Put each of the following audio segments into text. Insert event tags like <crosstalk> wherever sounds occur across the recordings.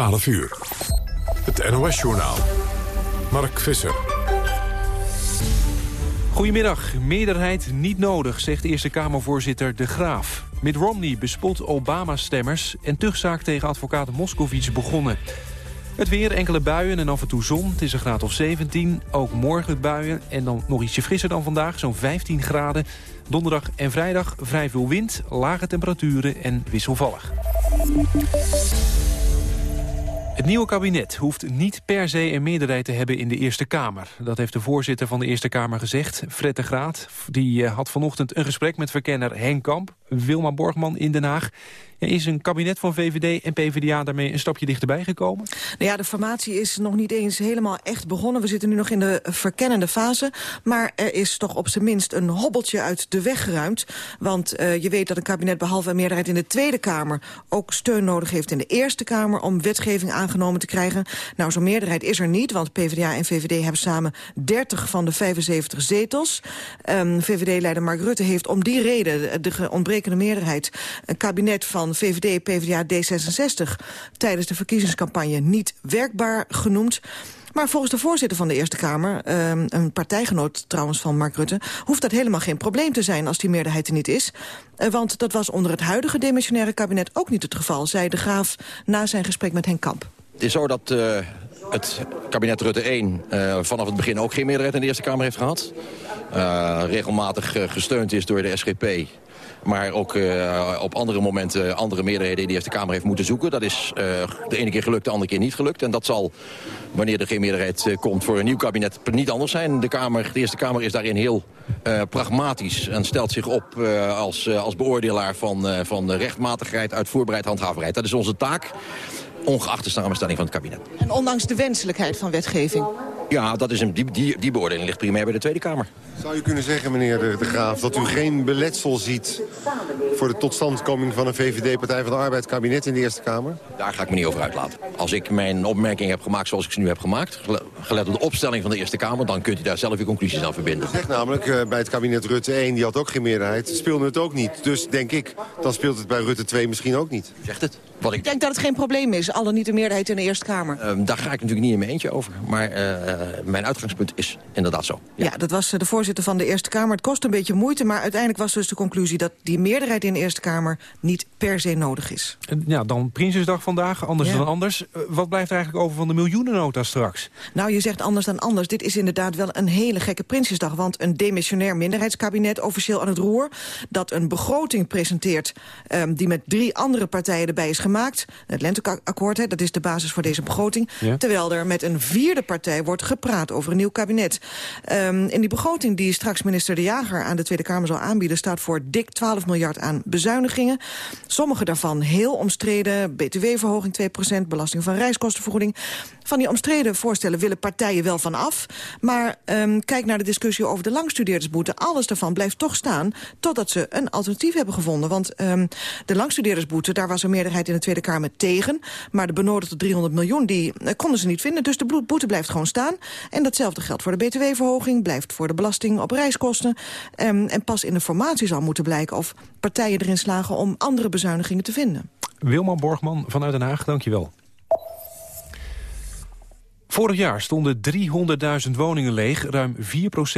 12 uur. Het NOS-journaal. Mark Visser. Goedemiddag. Meerderheid niet nodig, zegt Eerste Kamervoorzitter De Graaf. Mitt Romney bespot Obama-stemmers... en tuchtzaak tegen advocaat Moscovici begonnen. Het weer, enkele buien en af en toe zon. Het is een graad of 17. Ook morgen buien en dan nog ietsje frisser dan vandaag. Zo'n 15 graden. Donderdag en vrijdag vrij veel wind, lage temperaturen en wisselvallig. Het nieuwe kabinet hoeft niet per se een meerderheid te hebben in de Eerste Kamer. Dat heeft de voorzitter van de Eerste Kamer gezegd, Fred de Graat. Die eh, had vanochtend een gesprek met verkenner Henk Kamp, Wilma Borgman in Den Haag. Is een kabinet van VVD en PvdA daarmee een stapje dichterbij gekomen? Nou ja, de formatie is nog niet eens helemaal echt begonnen. We zitten nu nog in de verkennende fase. Maar er is toch op zijn minst een hobbeltje uit de weg geruimd. Want uh, je weet dat een kabinet behalve een meerderheid in de Tweede Kamer... ook steun nodig heeft in de Eerste Kamer om wetgeving aangenomen te krijgen. Nou, zo'n meerderheid is er niet, want PvdA en VVD hebben samen 30 van de 75 zetels. Ehm, VVD-leider Mark Rutte heeft om die reden, de ontbrekende meerderheid... een kabinet van VVD, PvdA, D66... tijdens de verkiezingscampagne niet werkbaar genoemd. Maar volgens de voorzitter van de Eerste Kamer, ehm, een partijgenoot trouwens van Mark Rutte... hoeft dat helemaal geen probleem te zijn als die meerderheid er niet is. Eh, want dat was onder het huidige demissionaire kabinet ook niet het geval... zei de Graaf na zijn gesprek met Henk Kamp. Het is zo dat uh, het kabinet Rutte 1 uh, eh, vanaf het begin ook geen meerderheid in de Eerste Kamer heeft gehad. regelmatig gesteund is door de SGP maar ook uh, op andere momenten andere meerderheden in de Eerste Kamer heeft moeten zoeken. Dat is uh, de ene keer gelukt, de andere keer niet gelukt. En dat zal, wanneer er geen meerderheid uh, komt voor een nieuw kabinet, niet anders zijn. De, Kamer, de Eerste Kamer is daarin heel pragmatisch en stelt zich op als, als beoordelaar van, van rechtmatigheid, uitvoerbaarheid, handhaverheid. Dat is onze taak ongeacht de samenstelling van het kabinet. En ondanks de wenselijkheid van wetgeving? Ja, dat is een, die, die, die beoordeling ligt primair bij de Tweede Kamer. Zou je kunnen zeggen, meneer de, de Graaf, dat u geen beletsel ziet... voor de totstandkoming van een VVD-Partij van de Arbeid kabinet in de Eerste Kamer? Daar ga ik me niet over uitlaten. Als ik mijn opmerking heb gemaakt zoals ik ze nu heb gemaakt... gelet op de opstelling van de Eerste Kamer... dan kunt u daar zelf uw conclusies aan verbinden. U zegt namelijk, uh, bij het kabinet Rutte 1, die had ook geen meerderheid... speelde het ook niet. Dus denk ik, dan speelt het bij Rutte 2 misschien ook niet. Zegt het? Wat ik... ik denk dat het geen probleem is, al niet de meerderheid in de Eerste Kamer. Uh, daar ga ik natuurlijk niet in mijn eentje over. Maar uh, mijn uitgangspunt is inderdaad zo. Ja. ja, dat was de voorzitter van de Eerste Kamer. Het kost een beetje moeite, maar uiteindelijk was dus de conclusie... dat die meerderheid in de Eerste Kamer niet per se nodig is. Ja, dan Prinsjesdag vandaag, anders dan anders. wat blijft er eigenlijk over van de miljoenennota straks? Nou, je zegt anders dan anders. Dit is inderdaad wel een hele gekke Prinsjesdag. Want een demissionair minderheidskabinet officieel aan het roer... dat een begroting presenteert um, die met drie andere partijen erbij is gemaakt. Het Lenteakkoord, dat is de basis voor deze begroting. Terwijl er met een vierde partij wordt gepraat over een nieuw kabinet. Um, in die begroting die straks minister De Jager aan de Tweede Kamer zal aanbieden... staat voor dik 12 miljard aan bezuinigingen. Sommige daarvan heel omstreden. BTW-verhoging 2% belasting van reiskostenvergoeding. Van die omstreden voorstellen willen partijen wel van af. Maar um, kijk naar de discussie over de langstudeerdersboete. Alles daarvan blijft toch staan totdat ze een alternatief hebben gevonden. Want um, de langstudeerdersboete, daar was een meerderheid in de Tweede Kamer tegen. Maar de benodigde 300 miljoen, die uh, konden ze niet vinden. Dus de boete blijft gewoon staan. En datzelfde geldt voor de btw-verhoging, blijft voor de belasting op reiskosten. Um, en pas in de formatie zal moeten blijken of partijen erin slagen om andere bezuinigingen te vinden. Wilma Borgman vanuit Den Haag, dankjewel. Vorig jaar stonden 300.000 woningen leeg, ruim 4%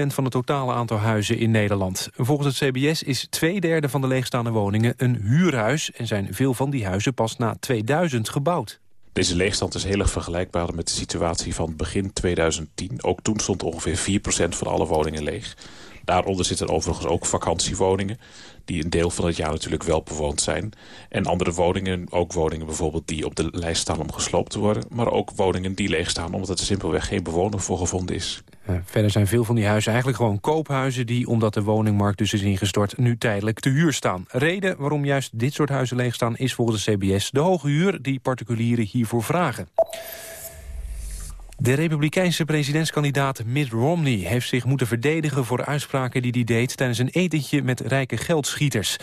van het totale aantal huizen in Nederland. Volgens het CBS is twee derde van de leegstaande woningen een huurhuis... en zijn veel van die huizen pas na 2000 gebouwd. Deze leegstand is heel erg vergelijkbaar met de situatie van begin 2010. Ook toen stond ongeveer 4% van alle woningen leeg. Daaronder zitten overigens ook vakantiewoningen die een deel van het jaar natuurlijk wel bewoond zijn. En andere woningen, ook woningen bijvoorbeeld die op de lijst staan om gesloopt te worden. Maar ook woningen die leeg staan omdat er simpelweg geen bewoner voor gevonden is. verder zijn veel van die huizen eigenlijk gewoon koophuizen... die, omdat de woningmarkt dus is ingestort, nu tijdelijk te huur staan. Reden waarom juist dit soort huizen leeg staan is volgens de CBS... de hoge huur die particulieren hiervoor vragen. De republikeinse presidentskandidaat Mitt Romney heeft zich moeten verdedigen voor uitspraken die hij deed tijdens een etentje met rijke geldschieters.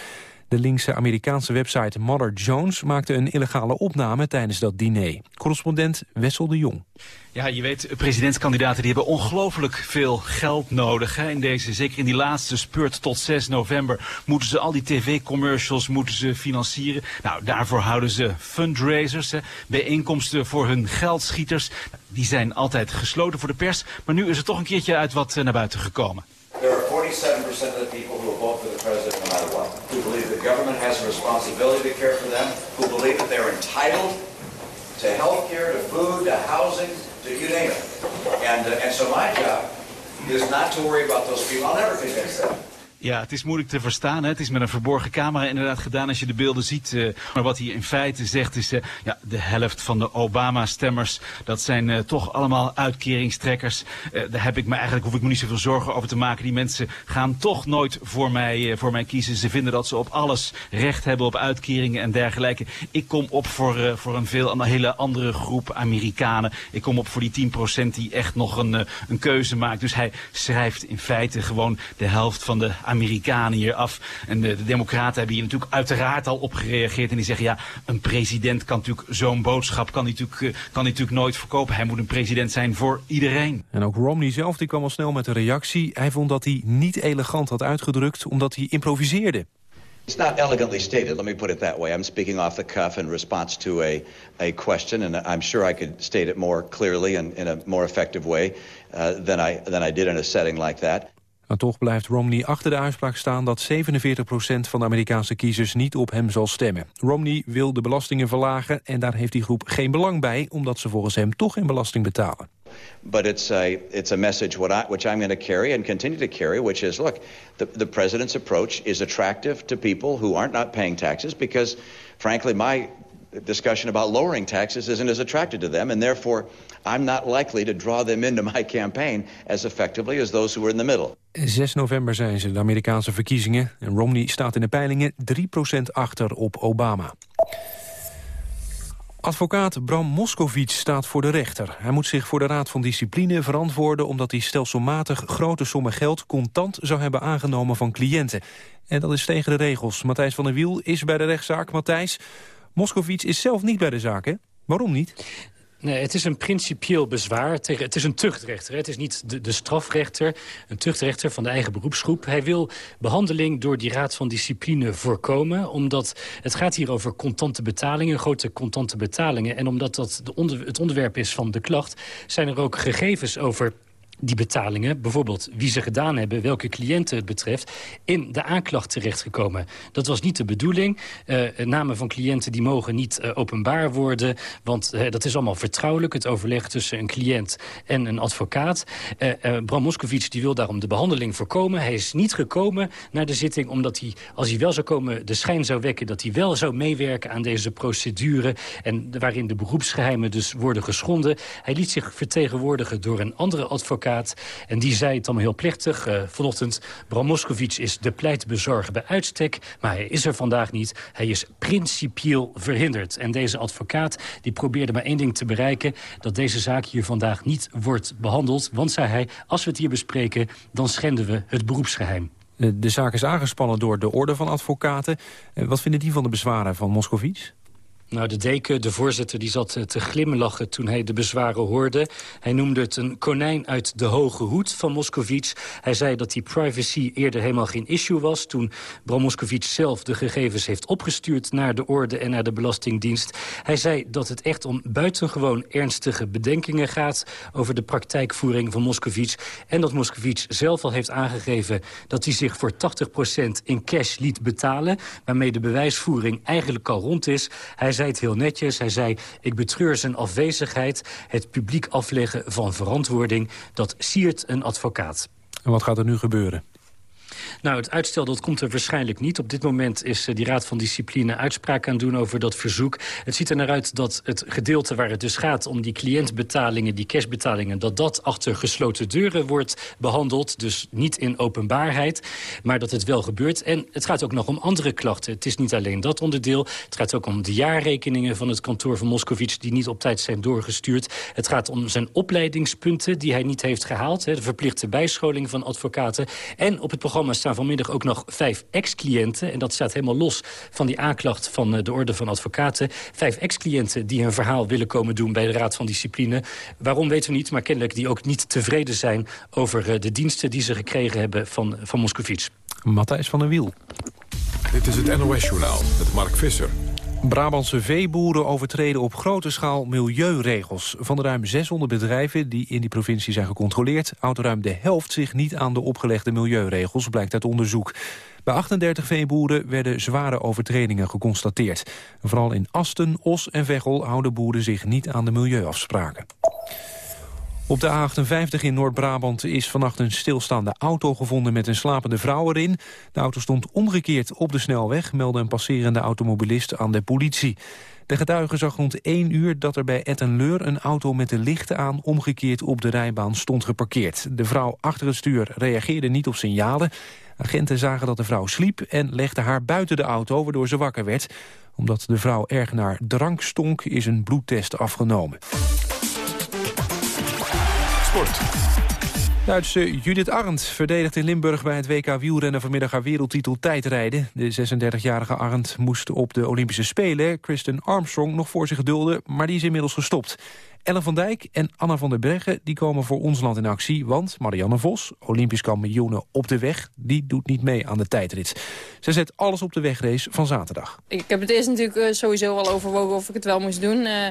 De linkse Amerikaanse website Mother Jones maakte een illegale opname tijdens dat diner. Correspondent Wessel de Jong. Ja, je weet, presidentskandidaten die hebben ongelooflijk veel geld nodig. Hè? In deze, zeker in die laatste spurt tot 6 november moeten ze al die tv-commercials moeten ze financieren. Nou, daarvoor houden ze fundraisers, hè? bijeenkomsten voor hun geldschieters. Die zijn altijd gesloten voor de pers, maar nu is er toch een keertje uit wat eh, naar buiten gekomen. There are 47% of the people responsibility to care for them, who believe that they're entitled to health care, to food, to housing, to you name it. And, uh, and so my job is not to worry about those people. I'll never convince them. Ja, het is moeilijk te verstaan. Hè? Het is met een verborgen camera inderdaad gedaan als je de beelden ziet. Uh, maar wat hij in feite zegt is, uh, ja, de helft van de Obama-stemmers, dat zijn uh, toch allemaal uitkeringstrekkers. daar heb ik me eigenlijk, hoef ik me niet zoveel zorgen over te maken. Die mensen gaan toch nooit voor mij, voor mij kiezen. Ze vinden dat ze op alles recht hebben, op uitkeringen en dergelijke. Ik kom op voor, voor een veel een hele andere groep Amerikanen. Ik kom op voor die 10% die echt nog een, een keuze maakt. Dus hij schrijft in feite gewoon de helft van de Amerikanen hier af. En de, de, democraten hebben hier natuurlijk uiteraard al op gereageerd. En die zeggen, ja, een president kan natuurlijk zo'n boodschap kan natuurlijk, uh, kan natuurlijk nooit verkopen. Hij moet een president zijn voor iedereen. En ook Romney zelf die kwam al snel met een reactie. Hij vond dat hij niet elegant had uitgedrukt, omdat hij improviseerde. It's not elegantly stated, let me put it that way. I'm speaking off the cuff in response to a, a question, and I'm sure I could state it more clearly and in a more effective way uh, than, I, than I did in a setting like that. Maar toch blijft Romney achter de uitspraak staan dat 47% van de Amerikaanse kiezers niet op hem zal stemmen. Romney wil de belastingen verlagen en daar heeft die groep geen belang bij, omdat ze volgens hem toch geen belasting betalen. But it's a, it's a message what I, which I'm going to carry and continue to carry, which is, look, the, the president's approach is attractive to people who aren't not paying taxes because, frankly, my discussion about lowering taxes isn't as attractive to them, and therefore I'm not likely to draw them into my campaign as effectively as those who are in the middle. 6 november zijn ze, de Amerikaanse verkiezingen. En Romney staat in de peilingen 3% achter op Obama. Advocaat Bram Moskovic staat voor de rechter. Hij moet zich voor de Raad van Discipline verantwoorden... omdat hij stelselmatig grote sommen geld contant zou hebben aangenomen van cliënten. En dat is tegen de regels. Matthijs van der Wiel is bij de rechtszaak. Matthijs, Moskovic is zelf niet bij de zaak, hè? Waarom niet? Nee, het is een principieel bezwaar. Tegen, het is een tuchtrechter. Het is niet de, de, strafrechter, een tuchtrechter van de eigen beroepsgroep. Hij wil behandeling door die raad van discipline voorkomen. Omdat het gaat hier over contante betalingen, grote contante betalingen. En omdat dat de onder, het onderwerp is van de klacht... zijn er ook gegevens over die betalingen, bijvoorbeeld wie ze gedaan hebben... welke cliënten het betreft, in de aanklacht terechtgekomen. Dat was niet de bedoeling. Uh, namen van cliënten die mogen niet uh, openbaar worden... want uh, dat is allemaal vertrouwelijk, het overleg tussen een cliënt en een advocaat. Bram Moskovic die wil daarom de behandeling voorkomen. Hij is niet gekomen naar de zitting omdat hij, als hij wel zou komen... de schijn zou wekken dat hij wel zou meewerken aan deze procedure... en waarin de beroepsgeheimen dus worden geschonden. Hij liet zich vertegenwoordigen door een andere advocaat en die zei het allemaal heel plechtig. Uh, vanochtend, Bram Moskovic is de pleitbezorger bij uitstek. Maar hij is er vandaag niet. Hij is principieel verhinderd. En deze advocaat die probeerde maar één ding te bereiken. Dat deze zaak hier vandaag niet wordt behandeld. Want, zei hij, als we het hier bespreken, dan schenden we het beroepsgeheim. De, de zaak is aangespannen door de orde van advocaten. Eh, wat vinden die van de bezwaren van Moscovici? Nou, de deken, de voorzitter, die zat te glimlachen toen hij de bezwaren hoorde. Hij noemde het een konijn uit de hoge hoed van Moscovici. Hij zei dat die privacy eerder helemaal geen issue was... toen Bram Moscovici zelf de gegevens heeft opgestuurd... naar de orde en naar de Belastingdienst. Hij zei dat het echt om buitengewoon ernstige bedenkingen gaat... over de praktijkvoering van Moscovici. En dat Moscovici zelf al heeft aangegeven... dat hij zich voor 80% in cash liet betalen... waarmee de bewijsvoering eigenlijk al rond is... Hij zei het heel netjes. Hij zei, ik betreur zijn afwezigheid. Het publiek afleggen van verantwoording. Dat siert een advocaat. En wat gaat er nu gebeuren? Nou, het uitstel dat komt er waarschijnlijk niet. Op dit moment is uh, die Raad van Discipline uitspraak aan doen over dat verzoek. Het ziet er naar uit dat het gedeelte waar het dus gaat om die cliëntbetalingen, die cashbetalingen, dat dat achter gesloten deuren wordt behandeld. Dus niet in openbaarheid, maar dat het wel gebeurt. En het gaat ook nog om andere klachten. Het is niet alleen dat onderdeel. Het gaat ook om de jaarrekeningen van het kantoor van Moscovici die niet op tijd zijn doorgestuurd. Het gaat om zijn opleidingspunten die hij niet heeft gehaald. De verplichte bijscholing van advocaten. En op het programma staan vanmiddag ook nog vijf ex-cliënten. En dat staat helemaal los van die aanklacht van de Orde van Advocaten. Vijf ex-cliënten die hun verhaal willen komen doen bij de Raad van Discipline. Waarom weten we niet, maar kennelijk die ook niet tevreden zijn... over de diensten die ze gekregen hebben van, van Moscovici. Matthijs van der Wiel. Dit is het NOS-journaal met Mark Visser. Brabantse veeboeren overtreden op grote schaal milieuregels. Van de ruim 600 bedrijven die in die provincie zijn gecontroleerd... houdt ruim de helft zich niet aan de opgelegde milieuregels, blijkt uit onderzoek. Bij 38 veeboeren werden zware overtredingen geconstateerd. Vooral in Asten, Os en Veghel houden boeren zich niet aan de milieuafspraken. Op de A58 in Noord-Brabant is vannacht een stilstaande auto gevonden met een slapende vrouw erin. De auto stond omgekeerd op de snelweg, meldde een passerende automobilist aan de politie. De getuige zag rond 1 uur dat er bij Ettenleur een auto met de lichten aan omgekeerd op de rijbaan stond geparkeerd. De vrouw achter het stuur reageerde niet op signalen. Agenten zagen dat de vrouw sliep en legden haar buiten de auto waardoor ze wakker werd. Omdat de vrouw erg naar drank stonk is een bloedtest afgenomen. Sport. Duitse Judith Arndt verdedigt in Limburg bij het WK wielrennen vanmiddag haar wereldtitel tijdrijden. De 36-jarige Arndt moest op de Olympische Spelen Kristen Armstrong nog voor zich gedulden, maar die is inmiddels gestopt. Ellen van Dijk en Anna van der Breggen die komen voor ons land in actie, want Marianne Vos, Olympisch kampioene op de weg, die doet niet mee aan de tijdrit. Ze zet alles op de wegrace van zaterdag. Ik heb het eerst natuurlijk eh, sowieso al overwogen of ik het wel moest doen. Uh,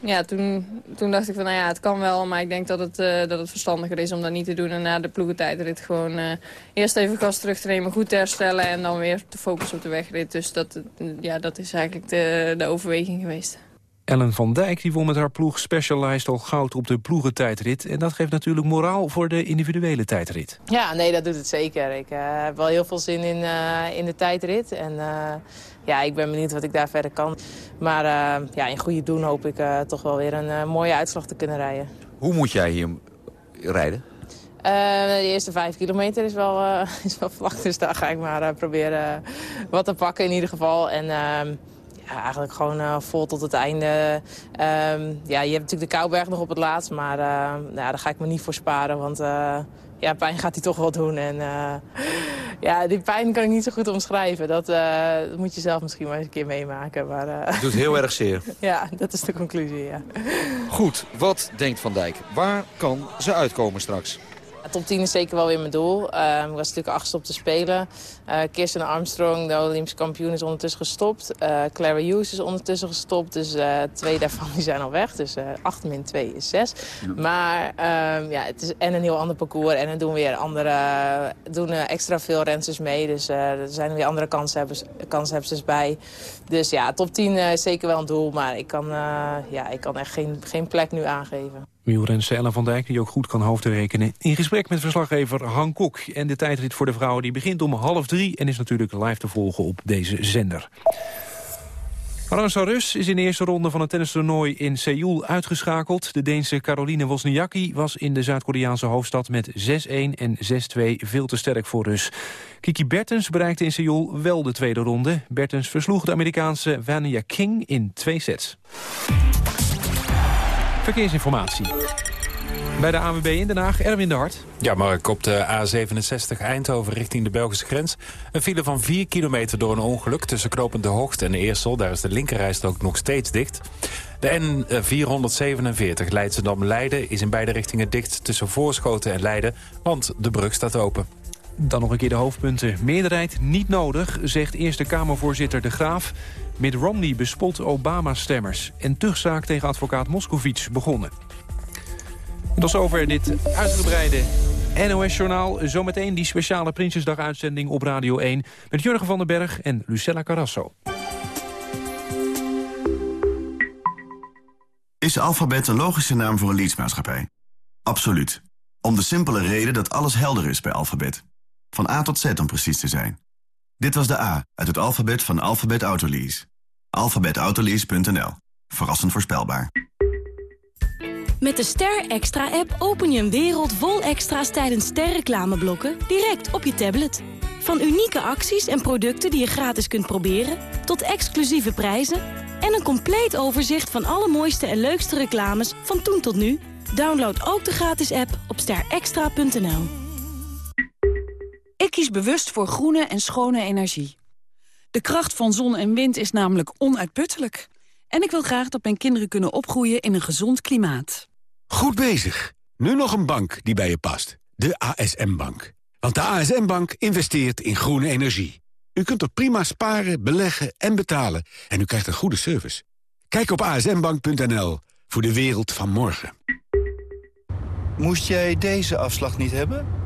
ja, toen, toen dacht ik van, nou ja, het kan wel, maar ik denk dat het, uh, dat het verstandiger is om dat niet te doen. En na de ploegentijdrit gewoon uh, eerst even gas terug te nemen, goed te herstellen en dan weer te focussen op de wegrit. Dus dat, ja, dat is eigenlijk de, de overweging geweest. Ellen van Dijk die won met haar ploeg Specialized al goud op de ploegentijdrit. En dat geeft natuurlijk moraal voor de individuele tijdrit. Ja, nee, dat doet het zeker. Ik uh, heb wel heel veel zin in, uh, in de tijdrit. En uh, ja, ik ben benieuwd wat ik daar verder kan. Maar ja, in goede doen hoop ik toch wel weer een mooie uitslag te kunnen rijden. Hoe moet jij hier rijden? de eerste vijf kilometer is wel, <laughs> is wel vlak, dus daar ga ik maar proberen wat te pakken in ieder geval. En ehm, ja, eigenlijk gewoon uh, vol tot het einde. Um, ja, je hebt natuurlijk de Kouberg nog op het laatst, maar uh, nou, daar ga ik me niet voor sparen. Want uh, ja, pijn gaat hij toch wel doen. En ja, die pijn kan ik niet zo goed omschrijven. Dat, dat, moet je zelf misschien maar eens een keer meemaken. Maar, het doet heel erg zeer. <laughs> ja, dat is de conclusie, ja. Goed, wat denkt Van Dijk? Waar kan ze uitkomen straks? Top 10 is zeker wel weer mijn doel. Uh, ik was natuurlijk achtste op te spelen. Uh, Kirsten Armstrong, de Olympisch kampioen, is ondertussen gestopt. Uh, Clara Hughes is ondertussen gestopt. Dus twee daarvan <laughs> die zijn al weg. Dus 8 min 2 is 6. Ja. Maar ehm, ja, het is en een heel ander parcours. En er doen weer andere, doen extra veel rensters mee. Dus er zijn weer andere kanshebbers, kanshebbers bij. Dus ja, top 10 is zeker wel een doel. Maar ik kan, ja, ik kan echt geen, geen plek nu aangeven. Wielrenster Ellen van Dijk, die ook goed kan hoofdrekenen. In gesprek met verslaggever Han Kok. En de tijdrit voor de vrouwen die begint om half drie... en is natuurlijk live te volgen op deze zender. Aransa Rus is in de eerste ronde van het tennistoernooi in Seoul uitgeschakeld. De Deense Caroline Wozniacki was in de Zuid-Koreaanse hoofdstad met 6-1 en 6-2 veel te sterk voor Rus. Kiki Bertens bereikte in Seoul wel de tweede ronde. Bertens versloeg de Amerikaanse Vania King in twee sets. Verkeersinformatie. Bij de AWB in Den Haag, Erwin de Hart. Ja, Mark, op de A67 Eindhoven richting de Belgische grens. Een file van 4 kilometer door een ongeluk tussen Knopend de Hoogte en Eersel. Daar is de linkerrijstrook nog steeds dicht. De N447 Leidschendam-Leiden is in beide richtingen dicht tussen Voorschoten en Leiden, want de brug staat open. Dan nog een keer de hoofdpunten. Meerderheid niet nodig, zegt Eerste Kamervoorzitter De Graaf. Mitt Romney bespot Obama-stemmers. En tuchtzaak tegen advocaat Moscovici begonnen. En tot zover dit uitgebreide NOS-journaal. Zometeen die speciale Prinsjesdag-uitzending op Radio 1... met Jurgen van den Berg en Lucella Carrasso. Is alfabet een logische naam voor een leadsmaatschappij? Absoluut. Om de simpele reden dat alles helder is bij alfabet. Van A tot Z om precies te zijn. Dit was de A uit het alfabet van Alphabet Autolease. Alphabetautolease.nl. Verrassend voorspelbaar. Met de Ster Extra-app open je een wereld vol extra's tijdens sterreclameblokken direct op je tablet. Van unieke acties en producten die je gratis kunt proberen, tot exclusieve prijzen en een compleet overzicht van alle mooiste en leukste reclames van toen tot nu. Download ook de gratis app op sterextra.nl. kies bewust voor groene en schone energie. De kracht van zon en wind is namelijk onuitputtelijk. En ik wil graag dat mijn kinderen kunnen opgroeien in een gezond klimaat. Goed bezig. Nu nog een bank die bij je past. De ASM-bank. Want de ASM-bank investeert in groene energie. U kunt er prima sparen, beleggen en betalen. En u krijgt een goede service. Kijk op asmbank.nl voor de wereld van morgen. Moest jij deze afslag niet hebben?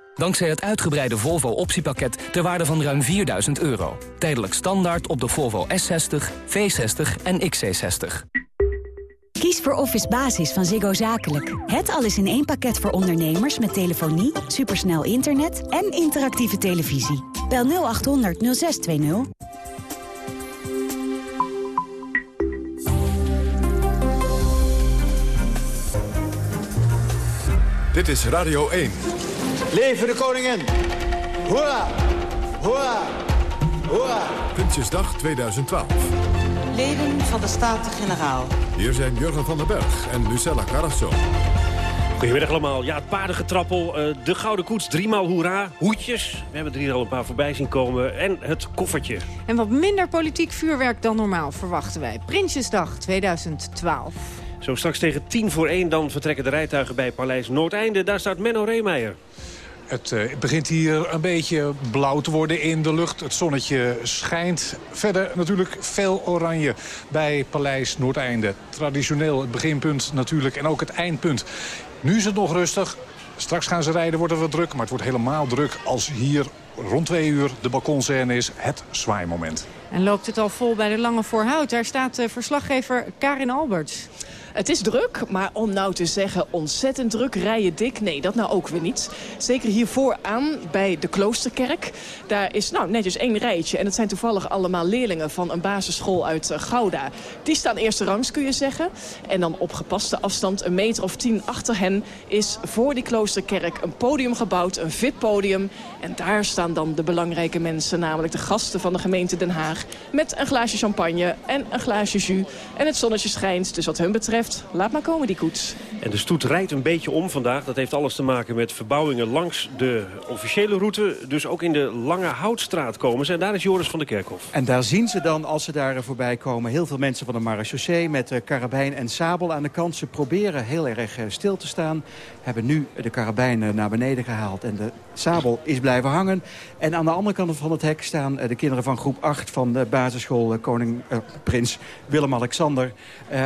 Dankzij het uitgebreide Volvo optiepakket ter waarde van ruim 4000 euro. Tijdelijk standaard op de Volvo S60, V60 en XC60. Kies voor Office Basis van Ziggo Zakelijk. Het alles in één pakket voor ondernemers met telefonie, supersnel internet en interactieve televisie. Bel 0800 0620. Dit is Radio 1. Leven de koningin! Hoera! Hoera! Hoera! Prinsjesdag 2012. Leden van de Staten-Generaal. Hier zijn Jurgen van den Berg en Lucella Carrasso. Goedemiddag allemaal. Ja, het paardengetrappel, uh, de Gouden Koets, driemaal hoera, hoedjes. We hebben er hier al een paar voorbij zien komen. En het koffertje. En wat minder politiek vuurwerk dan normaal verwachten wij. Prinsjesdag 2012. Zo straks tegen tien voor één dan vertrekken de rijtuigen bij Paleis Noordeinde. Daar staat Menno Reemeijer. Het uh, begint hier een beetje blauw te worden in de lucht. Het zonnetje schijnt. Verder natuurlijk veel oranje bij Paleis Noordeinde. Traditioneel het beginpunt natuurlijk en ook het eindpunt. Nu is het nog rustig. Straks gaan ze rijden, wordt het wat druk. Maar het wordt helemaal druk als hier rond twee uur de balkonscène is. Het zwaaimoment. En loopt het al vol bij de Lange Voorhout. Daar staat uh, verslaggever Karin Alberts. Het is druk, maar om nou te zeggen ontzettend druk, rijden dik, nee, dat nou ook weer niet. Zeker hier vooraan bij de Kloosterkerk. Daar is nou netjes één rijtje en het zijn toevallig allemaal leerlingen van een basisschool uit Gouda. Die staan eerste rangs, kun je zeggen. En dan op gepaste afstand, een meter of tien achter hen, is voor die Kloosterkerk een podium gebouwd, een VIP-podium. En daar staan dan de belangrijke mensen, namelijk de gasten van de gemeente Den Haag, met een glaasje champagne en een glaasje jus. En het zonnetje schijnt, dus wat hun betreft laat maar komen die koets. En de stoet rijdt een beetje om vandaag. Dat heeft alles te maken met verbouwingen langs de officiële route. Dus ook in de Lange Houtstraat komen ze. En daar is Joris van de Kerkhof. En daar zien ze dan, als ze daar voorbij komen... heel veel mensen van de marechaussee met uh, karabijn en sabel aan de kant. Ze proberen heel erg uh, stil te staan. Hebben nu de karabijn uh, naar beneden gehaald en de sabel is blijven hangen. En aan de andere kant van het hek staan de kinderen van groep 8... van de basisschool Koning Prins Willem-Alexander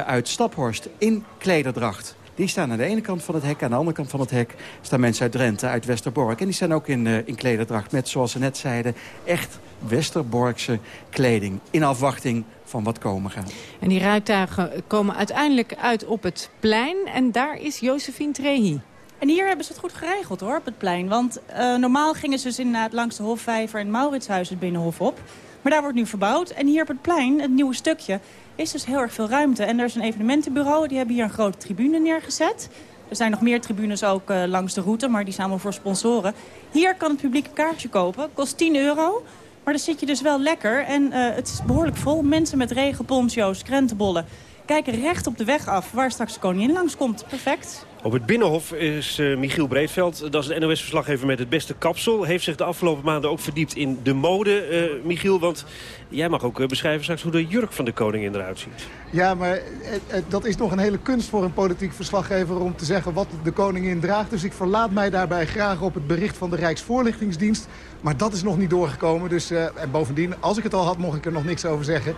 uit Staphorst in klederdracht. Die staan aan de ene kant van het hek. Aan de andere kant van het hek staan mensen uit Drenthe, uit Westerbork. En die staan ook in, in klederdracht met, zoals ze net zeiden... echt Westerborkse kleding. In afwachting van wat komen gaat. En die rijtuigen komen uiteindelijk uit op het plein. En daar is Josephine Trehi. En hier hebben ze het goed geregeld hoor, op het plein. Want uh, normaal gingen ze dus inderdaad langs de Hofvijver en Mauritshuis het Binnenhof op. Maar daar wordt nu verbouwd. En hier op het plein, het nieuwe stukje, is dus heel erg veel ruimte. En er is een evenementenbureau, die hebben hier een grote tribune neergezet. Er zijn nog meer tribunes ook uh, langs de route, maar die zijn allemaal voor sponsoren. Hier kan het publiek een kaartje kopen, kost 10 euro. Maar dan zit je dus wel lekker en uh, het is behoorlijk vol. Mensen met regenponcho's, krentenbollen kijken recht op de weg af waar straks de koningin langskomt. Perfect. Op het Binnenhof is uh, Michiel Breedveld, dat is de NOS-verslaggever met het beste kapsel. Heeft zich de afgelopen maanden ook verdiept in de mode, uh, Michiel. Want jij mag ook uh, beschrijven straks hoe de jurk van de koningin eruit ziet. Ja, maar dat is nog een hele kunst voor een politiek verslaggever... om te zeggen wat de koningin draagt. Dus ik verlaat mij daarbij graag op het bericht van de Rijksvoorlichtingsdienst. Maar dat is nog niet doorgekomen. Dus, en bovendien, als ik het al had, mocht ik er nog niks over zeggen.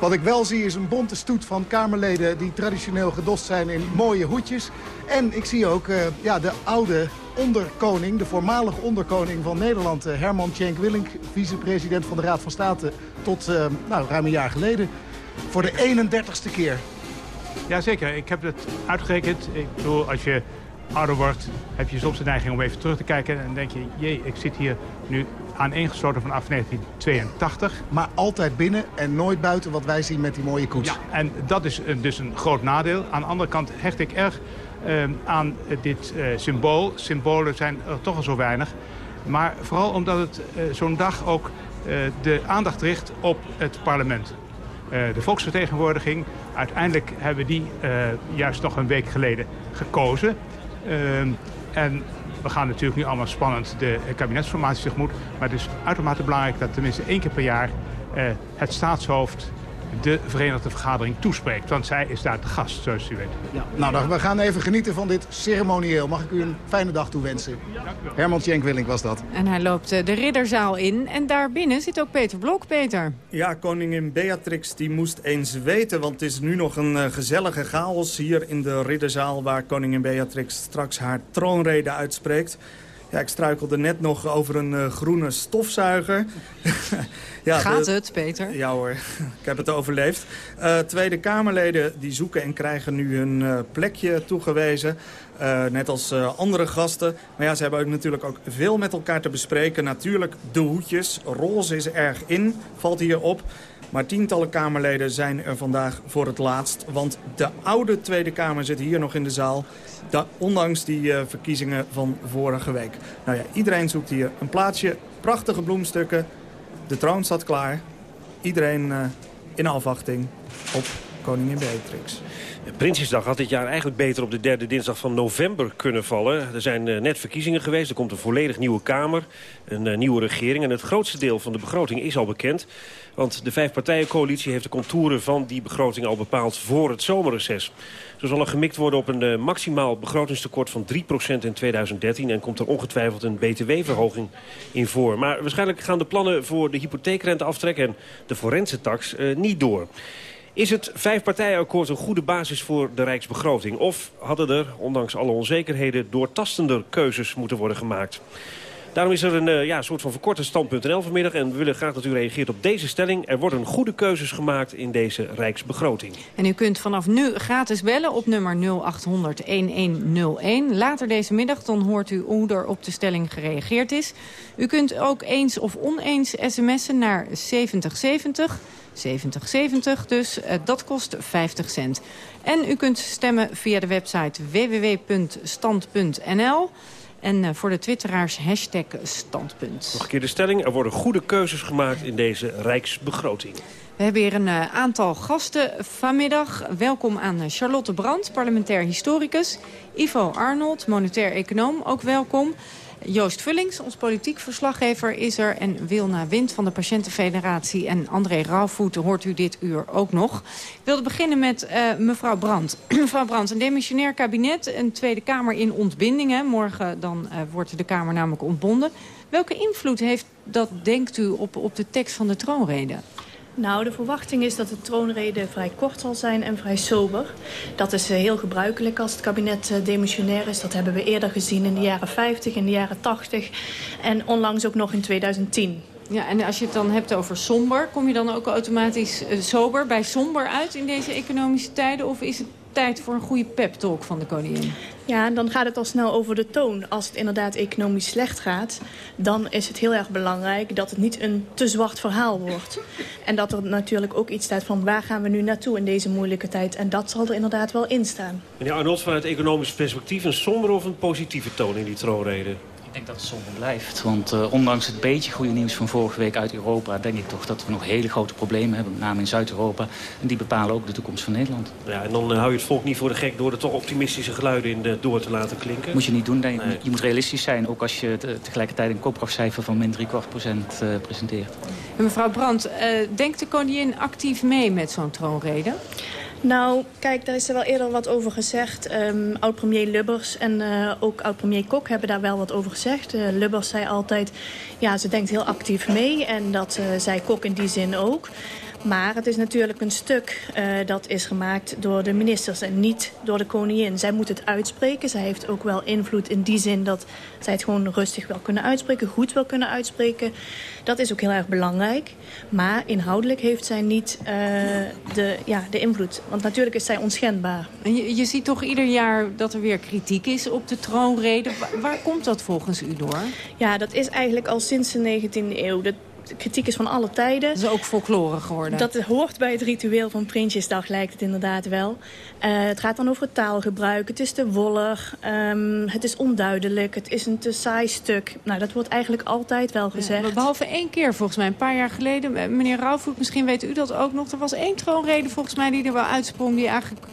Wat ik wel zie is een bonte stoet van Kamerleden die traditioneel gedost zijn in mooie hoedjes. En ik zie ook uh, ja, de oude onderkoning, de voormalige onderkoning van Nederland, uh, Herman Tjenk Willink, vicepresident van de Raad van State tot uh, nou, ruim een jaar geleden. Voor de 31ste keer. Jazeker, ik heb het uitgerekend. Ik bedoel, als je ouder wordt, heb je soms de neiging om even terug te kijken. En denk je, jee, ik zit hier nu aaneengesloten vanaf 1982. Maar altijd binnen en nooit buiten wat wij zien met die mooie koets. Ja, en dat is dus een groot nadeel. Aan de andere kant hecht ik erg uh, aan dit uh, symbool. Symbolen zijn er toch al zo weinig. Maar vooral omdat het uh, zo'n dag ook de aandacht richt op het parlement. de volksvertegenwoordiging, uiteindelijk hebben die juist nog een week geleden gekozen. Ehm, en we gaan natuurlijk nu allemaal spannend de kabinetsformatie tegemoet. Maar het is uitermate belangrijk dat tenminste één keer per jaar eh, het staatshoofd de Verenigde Vergadering toespreekt. Want zij is daar te gast, zoals u weet. Ja. Nou, dan, we gaan even genieten van dit ceremonieel. Mag ik u een fijne dag toewensen? Herman Tjenkwilling was dat. En hij loopt eh, de ridderzaal in. En daarbinnen zit ook Peter Blok. Peter. Ja, koningin Beatrix die moest eens weten. Want het is nu nog een uh, gezellige chaos hier in de ridderzaal... waar koningin Beatrix straks haar troonrede uitspreekt. Ja, ik struikelde net nog over een uh, groene stofzuiger. <laughs> ja, Gaat het, Peter? Ja hoor, <laughs> ik heb het overleefd. Uh, Tweede Kamerleden die zoeken en krijgen nu hun uh, plekje toegewezen. net als andere gasten. Maar ja, ze hebben ook natuurlijk ook veel met elkaar te bespreken. Natuurlijk de hoedjes. Roze is erg in, valt hier op. Maar tientallen Kamerleden zijn er vandaag voor het laatst. Want de oude Tweede Kamer zit hier nog in de zaal. Da ondanks die uh, verkiezingen van vorige week. Nou ja, iedereen zoekt hier een plaatsje. Prachtige bloemstukken. De troon staat klaar. Iedereen uh, in afwachting op koningin Beatrix. Prinsjesdag had dit jaar eigenlijk beter op de derde dinsdag van november kunnen vallen. Er zijn uh, net verkiezingen geweest, er komt een volledig nieuwe Kamer, een uh, nieuwe regering... en het grootste deel van de begroting is al bekend. Want de vijfpartijencoalitie heeft de contouren van die begroting al bepaald voor het zomerreces. Zo zal er gemikt worden op een uh, maximaal begrotingstekort van 3% in 2013... en komt er ongetwijfeld een btw-verhoging in voor. Maar waarschijnlijk gaan de plannen voor de hypotheekrenteaftrek en de forense tax niet door. Is het vijfpartijenakkoord een goede basis voor de Rijksbegroting? Of hadden er, ondanks alle onzekerheden, doortastender keuzes moeten worden gemaakt? Daarom is er een uh, ja, soort van verkorte stand.nl vanmiddag. En we willen graag dat u reageert op deze stelling. Er worden goede keuzes gemaakt in deze Rijksbegroting. En u kunt vanaf nu gratis bellen op nummer 0800-1101. Later deze middag dan hoort u hoe er op de stelling gereageerd is. U kunt ook eens of oneens sms'en naar 7070... 7070 dus. Uh, dat kost 50 cent. En u kunt stemmen via de website www.stand.nl. En uh, voor de twitteraars hashtag standpunt. Nog een keer de stelling. Er worden goede keuzes gemaakt in deze rijksbegroting. We hebben hier een uh, aantal gasten vanmiddag. Welkom aan Charlotte Brandt, parlementair historicus. Ivo Arnold, monetair econoom, ook welkom. Joost Vullings, ons politiek verslaggever, is er. En Wilna Wind van de Patiëntenfederatie en André Rauwvoet hoort u dit uur ook nog. Ik wilde beginnen met uh, mevrouw Brandt. <clears throat> mevrouw Brandt, een demissionair kabinet, een Tweede Kamer in ontbindingen. Morgen dan uh, wordt de Kamer namelijk ontbonden. Welke invloed heeft dat, denkt u, op, op de tekst van de troonrede? Nou, de verwachting is dat de troonrede vrij kort zal zijn en vrij sober. Dat is uh, heel gebruikelijk als het kabinet uh, demissionair is. Dat hebben we eerder gezien in de jaren 50, in de jaren 80 en onlangs ook nog in 2010. Ja, en als je het dan hebt over somber, kom je dan ook automatisch uh, sober bij somber uit in deze economische tijden? Of is het tijd voor een goede pep-talk van de koningin? Ja, dan gaat het al snel over de toon. Als het inderdaad economisch slecht gaat... dan is het heel erg belangrijk dat het niet een te zwart verhaal wordt. En dat er natuurlijk ook iets staat van... waar gaan we nu naartoe in deze moeilijke tijd? En dat zal er inderdaad wel in staan. Meneer Arnold, vanuit economisch perspectief... een somber of een positieve toon in die troonrede? Ik denk dat het somber blijft. Want uh, ondanks het beetje goede nieuws van vorige week uit Europa... denk ik toch dat we nog hele grote problemen hebben. Met name in Zuid-Europa. En die bepalen ook de toekomst van Nederland. Ja, en dan uh, hou je het volk niet voor de gek... door er toch optimistische geluiden in de, door te laten klinken? Moet je niet doen. Nee. Je moet realistisch zijn. Ook als je tegelijkertijd een koopkrachtcijfer van min 3 kwart procent uh, presenteert. En mevrouw Brandt, denkt de koningin actief mee met zo'n troonrede? Nou, kijk, daar is er wel eerder wat over gezegd. Um, Oud-premier Lubbers en uh, ook oud-premier Kok hebben daar wel wat over gezegd. Uh, Lubbers zei altijd, ja, ze denkt heel actief mee. En dat uh, zei Kok in die zin ook. Maar het is natuurlijk een stuk uh, dat is gemaakt door de ministers en niet door de koningin. Zij moet het uitspreken. Zij heeft ook wel invloed in die zin dat zij het gewoon rustig wel kunnen uitspreken. Goed wel kunnen uitspreken. Dat is ook heel erg belangrijk. Maar inhoudelijk heeft zij niet uh, de, ja, de invloed. Want natuurlijk is zij onschendbaar. En je, je ziet toch ieder jaar dat er weer kritiek is op de troonrede. Waar, waar komt dat volgens u door? Ja, dat is eigenlijk al sinds de 19e eeuw. Dat kritiek is van alle tijden. Dat is ook folklore geworden. Dat hoort bij het ritueel van Prinsjesdag, lijkt het inderdaad wel. Uh, het gaat dan over het taalgebruik. Het is te wollig. Um, het is onduidelijk. Het is een te saai stuk. Nou, dat wordt eigenlijk altijd wel gezegd. Ja, behalve één keer, volgens mij, een paar jaar geleden. Meneer Rauwvoet, misschien weet u dat ook nog. Er was één troonrede, volgens mij, die er wel uitsprong... die eigenlijk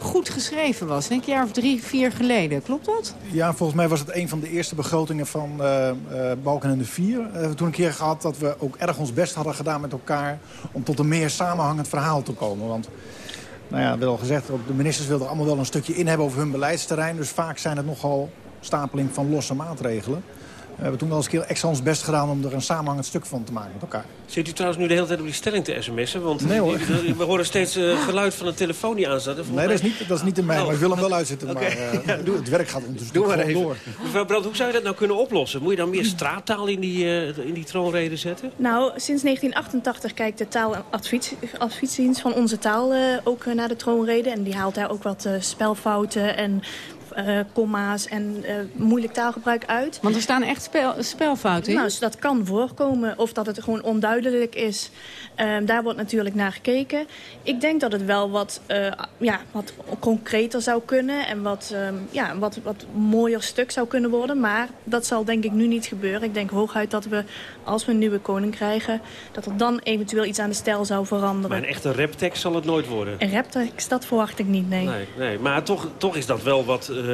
goed geschreven was. Een jaar of drie, vier geleden. Klopt dat? Ja, volgens mij was het een van de eerste begrotingen van uh, uh, Balken en de Vier. Uh, we hebben toen een keer gehad dat we ook erg ons best hadden gedaan met elkaar... om tot een meer samenhangend verhaal te komen. Want, nou ja, wel gezegd, de ministers wilden allemaal wel een stukje in hebben over hun beleidsterrein. Dus vaak zijn het nogal stapeling van losse maatregelen. We hebben toen wel eens een keer extra ons best gedaan om er een samenhangend stuk van te maken met elkaar. Zit u trouwens nu de hele tijd op die stelling te sms'en? Want nee, hoor. we horen steeds uh, <laughs> geluid van een telefoon die aanstaat. Nee, dat is niet, dat is niet in mij, oh. maar ik wil hem wel uitzetten. <laughs> Okay. Maar uh, ja, het werk gaat ondertussen Doe maar even. door. Mevrouw Brandt, hoe zou je dat nou kunnen oplossen? Moet je dan meer straattaal in die, uh, in die troonrede zetten? Nou, sinds 1988 kijkt de taal- en advies, adviesdienst van onze taal ook naar de troonrede. En die haalt daar ook wat spelfouten en uh, comma's en uh, moeilijk taalgebruik uit. Want er staan echt spel, spelfouten in? Nou, dus dat kan voorkomen. Of dat het gewoon onduidelijk is. Um, daar wordt natuurlijk naar gekeken. Ik denk dat het wel wat, uh, ja, wat concreter zou kunnen. En wat, um, ja, wat, wat mooier stuk zou kunnen worden. Maar dat zal denk ik nu niet gebeuren. Ik denk hooguit dat we, als we een nieuwe koning krijgen... dat er dan eventueel iets aan de stijl zou veranderen. Maar een echte raptekst zal het nooit worden? Een raptekst, dat verwacht ik niet, nee. Nee, nee. maar toch, toch is dat wel wat... Uh,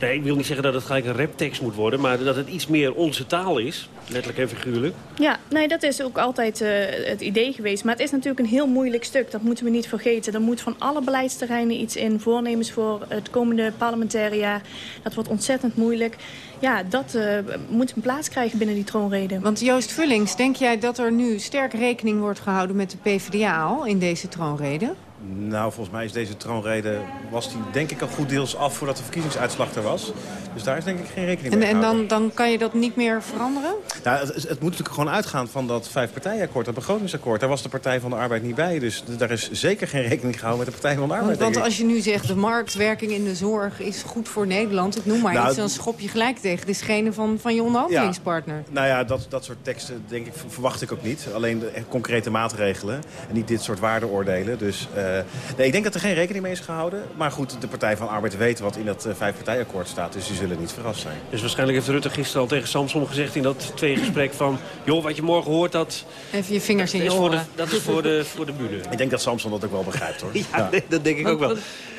nee, ik wil niet zeggen dat het gelijk een raptekst moet worden... maar dat het iets meer onze taal is, letterlijk en figuurlijk. Ja, nee, dat is ook altijd uh, het idee geweest. Maar het is natuurlijk een heel moeilijk stuk, dat moeten we niet vergeten. Er moet van alle beleidsterreinen iets in, voornemens voor het komende parlementaire jaar. Dat wordt ontzettend moeilijk. Ja, dat uh, moet een plaats krijgen binnen die troonrede. Want Joost Vullings, denk jij dat er nu sterk rekening wordt gehouden met de PvdA al in deze troonrede? Nou, volgens mij is deze troonrede, was die denk ik al goed deels af voordat de verkiezingsuitslag er was. Dus daar is denk ik geen rekening en, mee En dan, dan kan je dat niet meer veranderen? Nou, het, het, moet natuurlijk gewoon uitgaan van dat vijfpartijakkoord, dat begrotingsakkoord. Daar was de Partij van de Arbeid niet bij, dus daar is zeker geen rekening gehouden met de Partij van de Arbeid. Want, want als je nu zegt, de marktwerking in de zorg is goed voor Nederland, ik noem maar nou, iets, dan schop je gelijk tegen desgene van, van je onderhandelingspartner. Ja, nou ja, dat, dat soort teksten denk ik, verwacht ik ook niet. Alleen de concrete maatregelen en niet dit soort waardeoordelen. Dus... Uh, nee, ik denk dat er geen rekening mee is gehouden. Maar goed, de Partij van Arbeid weet wat in dat uh, vijfpartijakkoord staat. Dus die zullen niet verrast zijn. Dus waarschijnlijk heeft Rutte gisteren al tegen Samson gezegd in dat tweegesprek van... joh, wat je morgen hoort, dat... Even je vingers in je oren. De, dat is voor de, voor de bühne. Ik denk dat Samson dat ook wel begrijpt, hoor. <laughs> ja, ja. Nee, dat denk ik ook wel.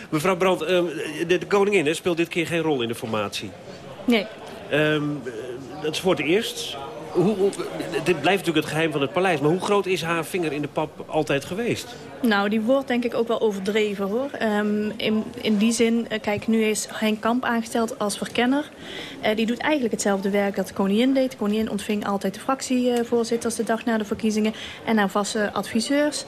Mevrouw Brandt, um, de, de, koningin hè, speelt dit keer geen rol in de formatie. Nee. Um, dat is voor het eerst. Hoe, dit blijft natuurlijk het geheim van het paleis. Maar hoe groot is haar vinger in de pap altijd geweest? Nou, die wordt denk ik ook wel overdreven hoor. Um, in, in die zin, uh, kijk, nu is Henk Kamp aangesteld als verkenner. Uh, die doet eigenlijk hetzelfde werk dat de koningin deed. De koningin ontving altijd de fractievoorzitters de dag na de verkiezingen. En haar vaste adviseurs.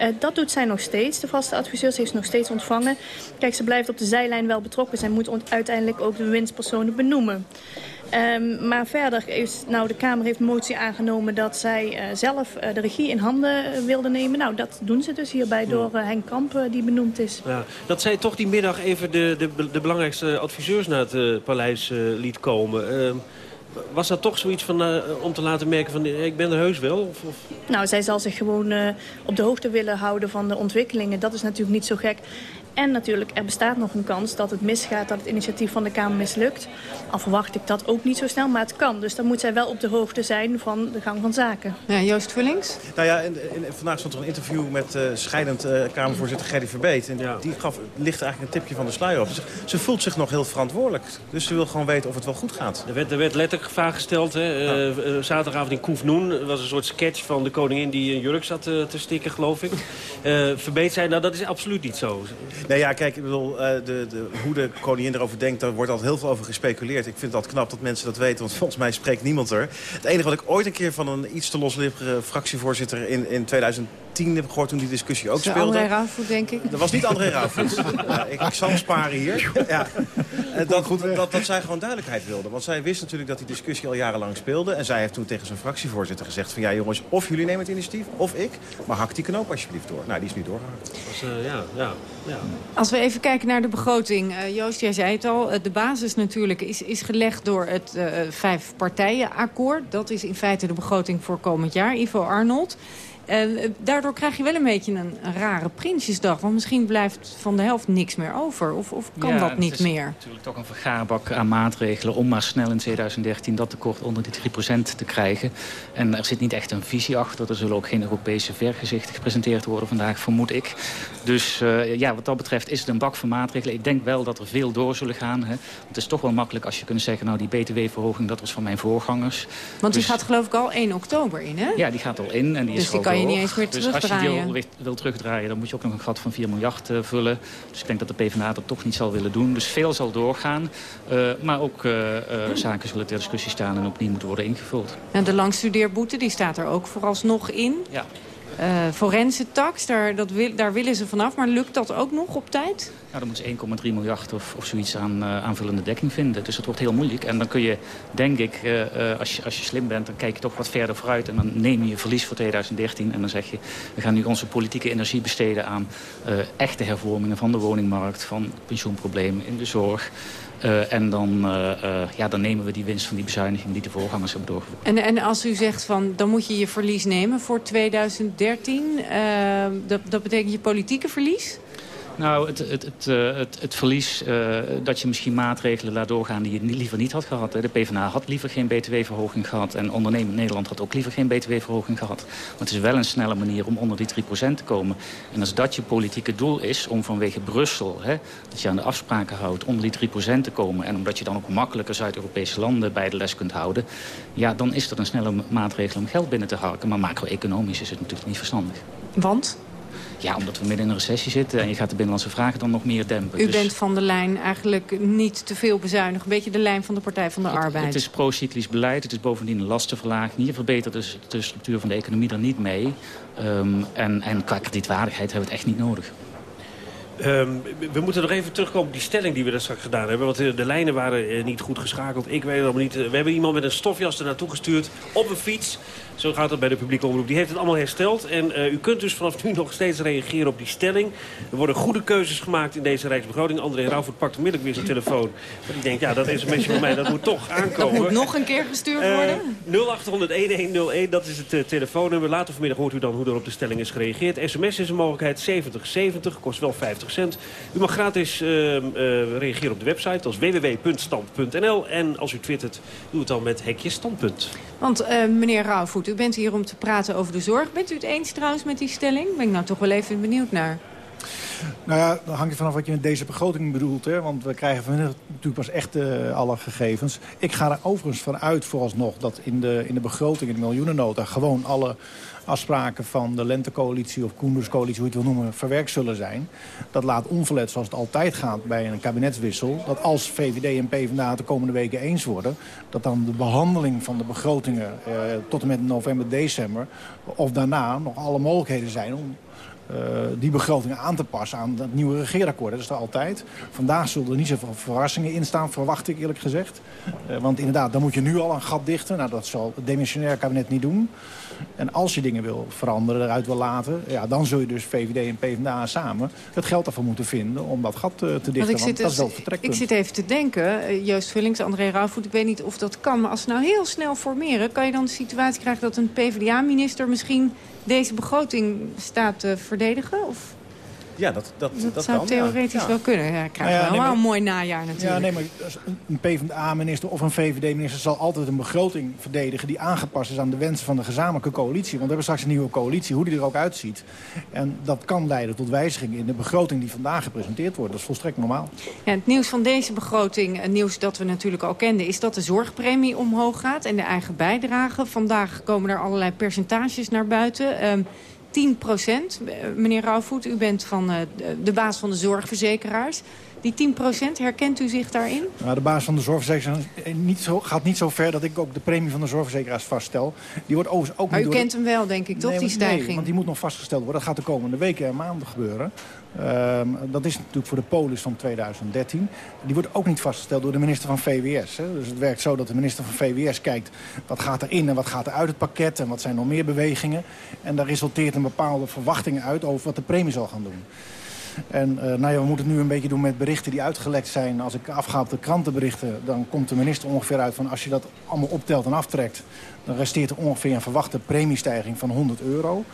Uh, dat doet zij nog steeds. De vaste adviseurs heeft ze nog steeds ontvangen. Kijk, ze blijft op de zijlijn wel betrokken. Zij moet uiteindelijk ook de winstpersonen benoemen. Um, maar verder is, nou, de Kamer heeft een motie aangenomen dat zij uh, zelf uh, de regie in handen uh, wilde nemen. Nou, dat doen ze dus hierbij door Henk Kamp, die benoemd is. Ja, dat zij toch die middag even de, de, de belangrijkste adviseurs naar het paleis liet komen. Ehm, was dat toch zoiets van, uh, om te laten merken van ik ben er heus wel? Of, of? Nou, zij zal zich gewoon uh, op de hoogte willen houden van de ontwikkelingen. Dat is natuurlijk niet zo gek. En natuurlijk, er bestaat nog een kans dat het misgaat, dat het initiatief van de Kamer mislukt. Al verwacht ik dat ook niet zo snel, maar het kan. Dus dan moet zij wel op de hoogte zijn van de gang van zaken. Ja, Joost Vullings? Nou ja, en, en vandaag stond er een interview met uh, scheidend uh, Kamervoorzitter Gerry Verbeet. En die gaf, licht eigenlijk een tipje van de sluier op. Ze, ze, voelt zich nog heel verantwoordelijk. Dus ze wil gewoon weten of het wel goed gaat. Er werd, er werd letterlijk vraag gesteld. Hè. Ja. Uh, zaterdagavond in Koefnoen was een soort sketch van de koningin die een jurk zat te stikken, geloof ik. Verbeet zei, nou dat is absoluut niet zo. Nee, ja, kijk, ik bedoel, de, de, hoe de koningin erover denkt, daar wordt altijd heel veel over gespeculeerd. Ik vind dat knap dat mensen dat weten, want volgens mij spreekt niemand er. Het enige wat ik ooit een keer van een iets te loslippige fractievoorzitter in, in 2010 heb gehoord toen die discussie ook speelde. André Rauwvoet, denk ik. Dat was niet André Rauwvoet. ja, <laughs> ik, ik, zal hem sparen hier. Ja. Dat, dat, dat zij gewoon duidelijkheid wilde. Want zij wist natuurlijk dat die discussie al jarenlang speelde. En zij heeft toen tegen zijn fractievoorzitter gezegd van... ja jongens, of jullie nemen het initiatief, of ik. Maar hak die knoop alsjeblieft door. Nou, die is nu doorgehakt. Was, uh, ja, ja, ja. Als we even kijken naar de begroting. Uh, Joost, jij zei het al. de basis natuurlijk is, is gelegd door het uh, vijf partijenakkoord. Dat is in feite de begroting voor komend jaar. Ivo Arnold. Uh, daardoor krijg je wel een beetje een, een, rare Prinsjesdag. Want misschien blijft van de helft niks meer over. Of, of kan ja, dat niet het is meer? natuurlijk toch een vergaarbak aan maatregelen... om maar snel in 2013 dat tekort onder die 3% te krijgen. En er zit niet echt een visie achter. Er zullen ook geen Europese vergezichten gepresenteerd worden vandaag, vermoed ik. Dus uh, ja, wat dat betreft is het een bak van maatregelen. Ik denk wel dat er veel door zullen gaan. Hè. Het is toch wel makkelijk als je kunt zeggen... nou, die btw-verhoging, dat was van mijn voorgangers. Want die dus, gaat geloof ik al 1 oktober in, hè? Ja, die gaat al in. En die dus is die kan je niet eens meer dus als je die wil, wil, terugdraaien, dan moet je ook nog een gat van 4 miljard uh, vullen. Dus ik denk dat de PvdA dat toch niet zal willen doen. Dus veel zal doorgaan. Uh, maar ook uh, zaken zullen ter discussie staan en opnieuw moeten worden ingevuld. En de langstudeerboete, die staat er ook vooralsnog in. Ja. Uh, forense tax, daar, dat daar willen ze vanaf. Maar lukt dat ook nog op tijd? Ja, dan moeten ze 1,3 miljard of, of zoiets aan uh, aanvullende dekking vinden. Dus het wordt heel moeilijk. En dan kun je, denk ik, uh, als, je, als je slim bent... dan kijk je toch wat verder vooruit. En dan neem je je verlies voor 2013. En dan zeg je, we gaan nu onze politieke energie besteden... aan echte hervormingen van de woningmarkt... van pensioenproblemen in de zorg... Uh, en dan, uh, uh, ja, dan nemen we die winst van die bezuiniging die de voorgangers hebben doorgevoerd. En, en als u zegt van dan moet je je verlies nemen voor 2013, dat, dat betekent je politieke verlies? Nou, het, het, het, het, het verlies uh, dat je misschien maatregelen laat doorgaan die je liever niet had gehad. Hè. De PvdA had liever geen btw-verhoging gehad. En ondernemend Nederland had ook liever geen btw-verhoging gehad. Maar het is wel een snelle manier om onder die 3% te komen. En als dat je politieke doel is om vanwege Brussel... Hè, dat je aan de afspraken houdt onder die 3% te komen... en omdat je dan ook makkelijker Zuid-Europese landen bij de les kunt houden... ja, dan is dat een snelle maatregel om geld binnen te harken. Maar macro-economisch is het natuurlijk niet verstandig. Want? Ja, omdat we midden in een recessie zitten en je gaat de binnenlandse vragen dan nog meer dempen. U dus bent van de lijn eigenlijk niet te veel bezuinigen. Een beetje de lijn van de Partij van de het, Arbeid. Het is pro-cyclisch beleid, het is bovendien een lastenverlaging. Je verbetert dus de structuur van de economie er niet mee. Um, en, en qua kredietwaardigheid hebben we het echt niet nodig. Um, we moeten nog even terugkomen op die stelling die we daar straks gedaan hebben. Want de, de lijnen waren uh, niet goed geschakeld. Ik weet het allemaal niet. We hebben iemand met een stofjas er naartoe gestuurd op een fiets. Zo gaat het bij de publieke omroep. Die heeft het allemaal hersteld. En uh, u kunt dus vanaf nu <laughs> nog steeds reageren op die stelling. Er worden goede keuzes gemaakt in deze Rijksbegroting. André Rauwvoet pakt onmiddellijk weer zijn telefoon. Maar die denkt, ja, dat is een beetje van mij. Dat moet toch aankomen. Dat moet nog een keer gestuurd worden? Uh, 0800-1101, dat is het uh, telefoonnummer. Later vanmiddag hoort u dan hoe er op de stelling is gereageerd. SMS is een mogelijkheid 7070, kost wel 50 cent. U mag gratis reageren op de website. Dat is www.stand.nl. En als u twittert, doe het dan met hekje standpunt. Want meneer Rauwvoet, u bent hier om te praten over de zorg. Bent u het eens trouwens met die stelling? Ben ik nou toch wel even benieuwd naar. Nou ja, dan hangt je vanaf wat je met deze begroting bedoelt. Hè? Want we krijgen vanmiddag natuurlijk pas echt uh, alle gegevens. Ik ga er overigens van uit vooralsnog dat in de, in de begroting, in de miljoenennota... gewoon alle afspraken van de Lentecoalitie of Koenderscoalitie, hoe je het wil noemen, verwerkt zullen zijn. Dat laat onverlet, zoals het altijd gaat bij een kabinetswissel, dat als VVD en PvdA de komende weken eens worden, dat dan de behandeling van de begrotingen eh, tot en met november, december, of daarna nog alle mogelijkheden zijn om uh, die begrotingen aan te passen aan het nieuwe regeerakkoord. Dat is er altijd. Vandaag zullen er niet zoveel verrassingen in staan, verwacht ik eerlijk gezegd. Uh, want inderdaad, dan moet je nu al een gat dichten. Nou, dat zal het demissionair kabinet niet doen. En als je dingen wil veranderen, eruit wil laten... Ja, dan zul je dus VVD en PvdA samen het geld daarvoor moeten vinden... om dat gat uh, te dichten, want, want dat is wel het vertrekpunt. Ik zit even te denken, Joost Vullings, André Rauwvoet... ik weet niet of dat kan, maar als ze nou heel snel formeren... kan je dan de situatie krijgen dat een PvdA-minister misschien deze begroting staat te verdedigen? Of? Ja, dat, dat, dat, Dat, zou kan, theoretisch ja. Wel kunnen. Ja, krijgen Nou we ja, nee, allemaal maar- een mooi najaar natuurlijk. Ja, nee, maar een PvdA-minister of een VVD-minister zal altijd een begroting verdedigen... die aangepast is aan de wensen van de gezamenlijke coalitie. Want we hebben straks een nieuwe coalitie, hoe die er ook uitziet. En dat kan leiden tot wijzigingen in de begroting die vandaag gepresenteerd wordt. Dat is volstrekt normaal. Ja, het nieuws van deze begroting, het nieuws dat we natuurlijk al kenden... is dat de zorgpremie omhoog gaat en de eigen bijdrage. Vandaag komen er allerlei percentages naar buiten. Ehm 10 procent. Eh, Meneer Rauwvoet, u bent van eh, de- baas van de zorgverzekeraars. Die 10 procent, herkent u zich daarin? Nou, de baas van de zorgverzekeraars niet zo, gaat niet zo ver dat ik ook de premie van de zorgverzekeraars vaststel. Die wordt overigens ook Maar u door kent hem wel, denk ik, toch, Nee, die want- nee, stijging? want die moet nog vastgesteld worden. Dat gaat de komende weken en maanden gebeuren. Ehm, dat is natuurlijk voor de polis van 2013. Die wordt ook niet vastgesteld door de minister van VWS. Hè. Dus het werkt zo dat de minister van VWS kijkt... wat gaat er in en wat gaat er uit het pakket... en wat zijn nog meer bewegingen. En daar resulteert een bepaalde verwachting uit... over wat de premie zal gaan doen. En eh, nou ja, we moeten het nu een beetje doen met berichten die uitgelekt zijn. Als ik afga op de krantenberichten, dan komt de minister ongeveer uit van... als je dat allemaal optelt en aftrekt... dan resteert er ongeveer een verwachte premiestijging van 100 euro.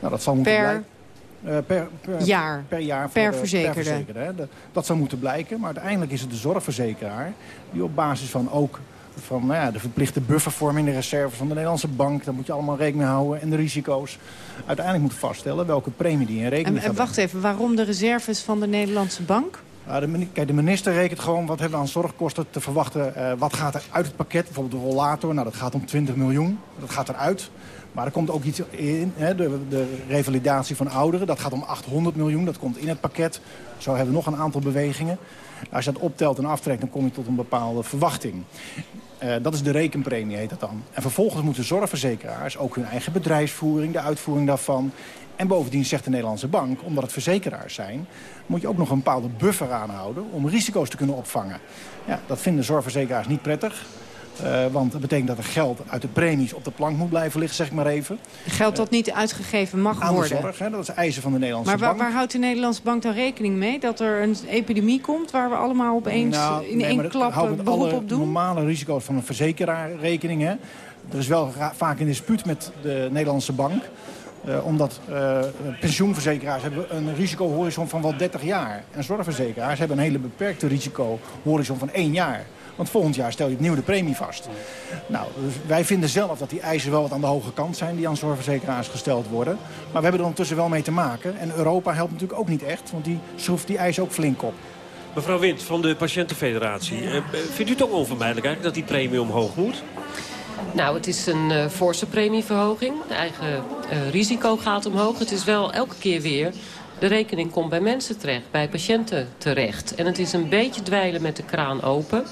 Nou, dat zal moeten Per blijken. Eh, per, per, jaar. Per jaar. voor Per de- verzekerde. verzekerde, hè. De- dat zou moeten blijken. Maar uiteindelijk is het de zorgverzekeraar... die op basis van ook van nou ja, de verplichte buffervorming... de reserves van de Nederlandse bank... daar moet je allemaal rekening mee houden. En de risico's. Uiteindelijk moet vaststellen welke premie die in rekening En, gaat en wacht even, waarom de reserves van de Nederlandse bank? de, kijk, de minister rekent gewoon wat hebben we aan zorgkosten te verwachten. eh, wat gaat er uit het pakket? Bijvoorbeeld de rollator, nou, dat gaat om 20 miljoen. Dat gaat eruit. Maar er komt ook iets in, hè, de, de revalidatie van ouderen. Dat gaat om 800 miljoen, dat komt in het pakket. Zo hebben we nog een aantal bewegingen. Als je dat optelt en aftrekt, dan kom je tot een bepaalde verwachting. Eh, dat is de rekenpremie, heet dat dan. En vervolgens moeten zorgverzekeraars ook hun eigen bedrijfsvoering... de uitvoering daarvan... En bovendien zegt de Nederlandse bank, omdat het verzekeraars zijn... moet je ook nog een bepaalde buffer aanhouden om risico's te kunnen opvangen. Ja, dat vinden zorgverzekeraars niet prettig. Eh, want dat betekent dat er geld uit de premies op de plank moet blijven liggen, zeg ik maar even. Geld dat niet uitgegeven mag Aan de worden. zorg, hè, dat is eisen van de Nederlandse Maar waar, bank. waar houdt de Nederlandse bank dan rekening mee? Dat er een epidemie komt waar we allemaal opeens Nou, in nee, één maar klap beroep alle op doen? normale risico's van een verzekeraar rekening. Hè. Er is wel vaak een dispuut met de Nederlandse bank. eh, omdat eh, pensioenverzekeraars hebben een risicohorizon van wel 30 jaar. En zorgverzekeraars hebben een hele beperkte risicohorizon van 1 jaar. Want volgend jaar stel je opnieuw de premie vast. Nou, dus wij vinden zelf dat die eisen wel wat aan de hoge kant zijn... die aan zorgverzekeraars gesteld worden. Maar we hebben er ondertussen wel mee te maken. En Europa helpt natuurlijk ook niet echt, want die schroeft die eisen ook flink op. Mevrouw Wind van de Patiëntenfederatie. Eh, vindt u het ook onvermijdelijk eigenlijk dat die premie omhoog moet? Nou, het is een eh, forse premieverhoging. De eigen eh, risico gaat omhoog. Het is wel elke keer weer... De rekening komt bij mensen terecht, bij patiënten terecht. En het is een beetje dweilen met de kraan open.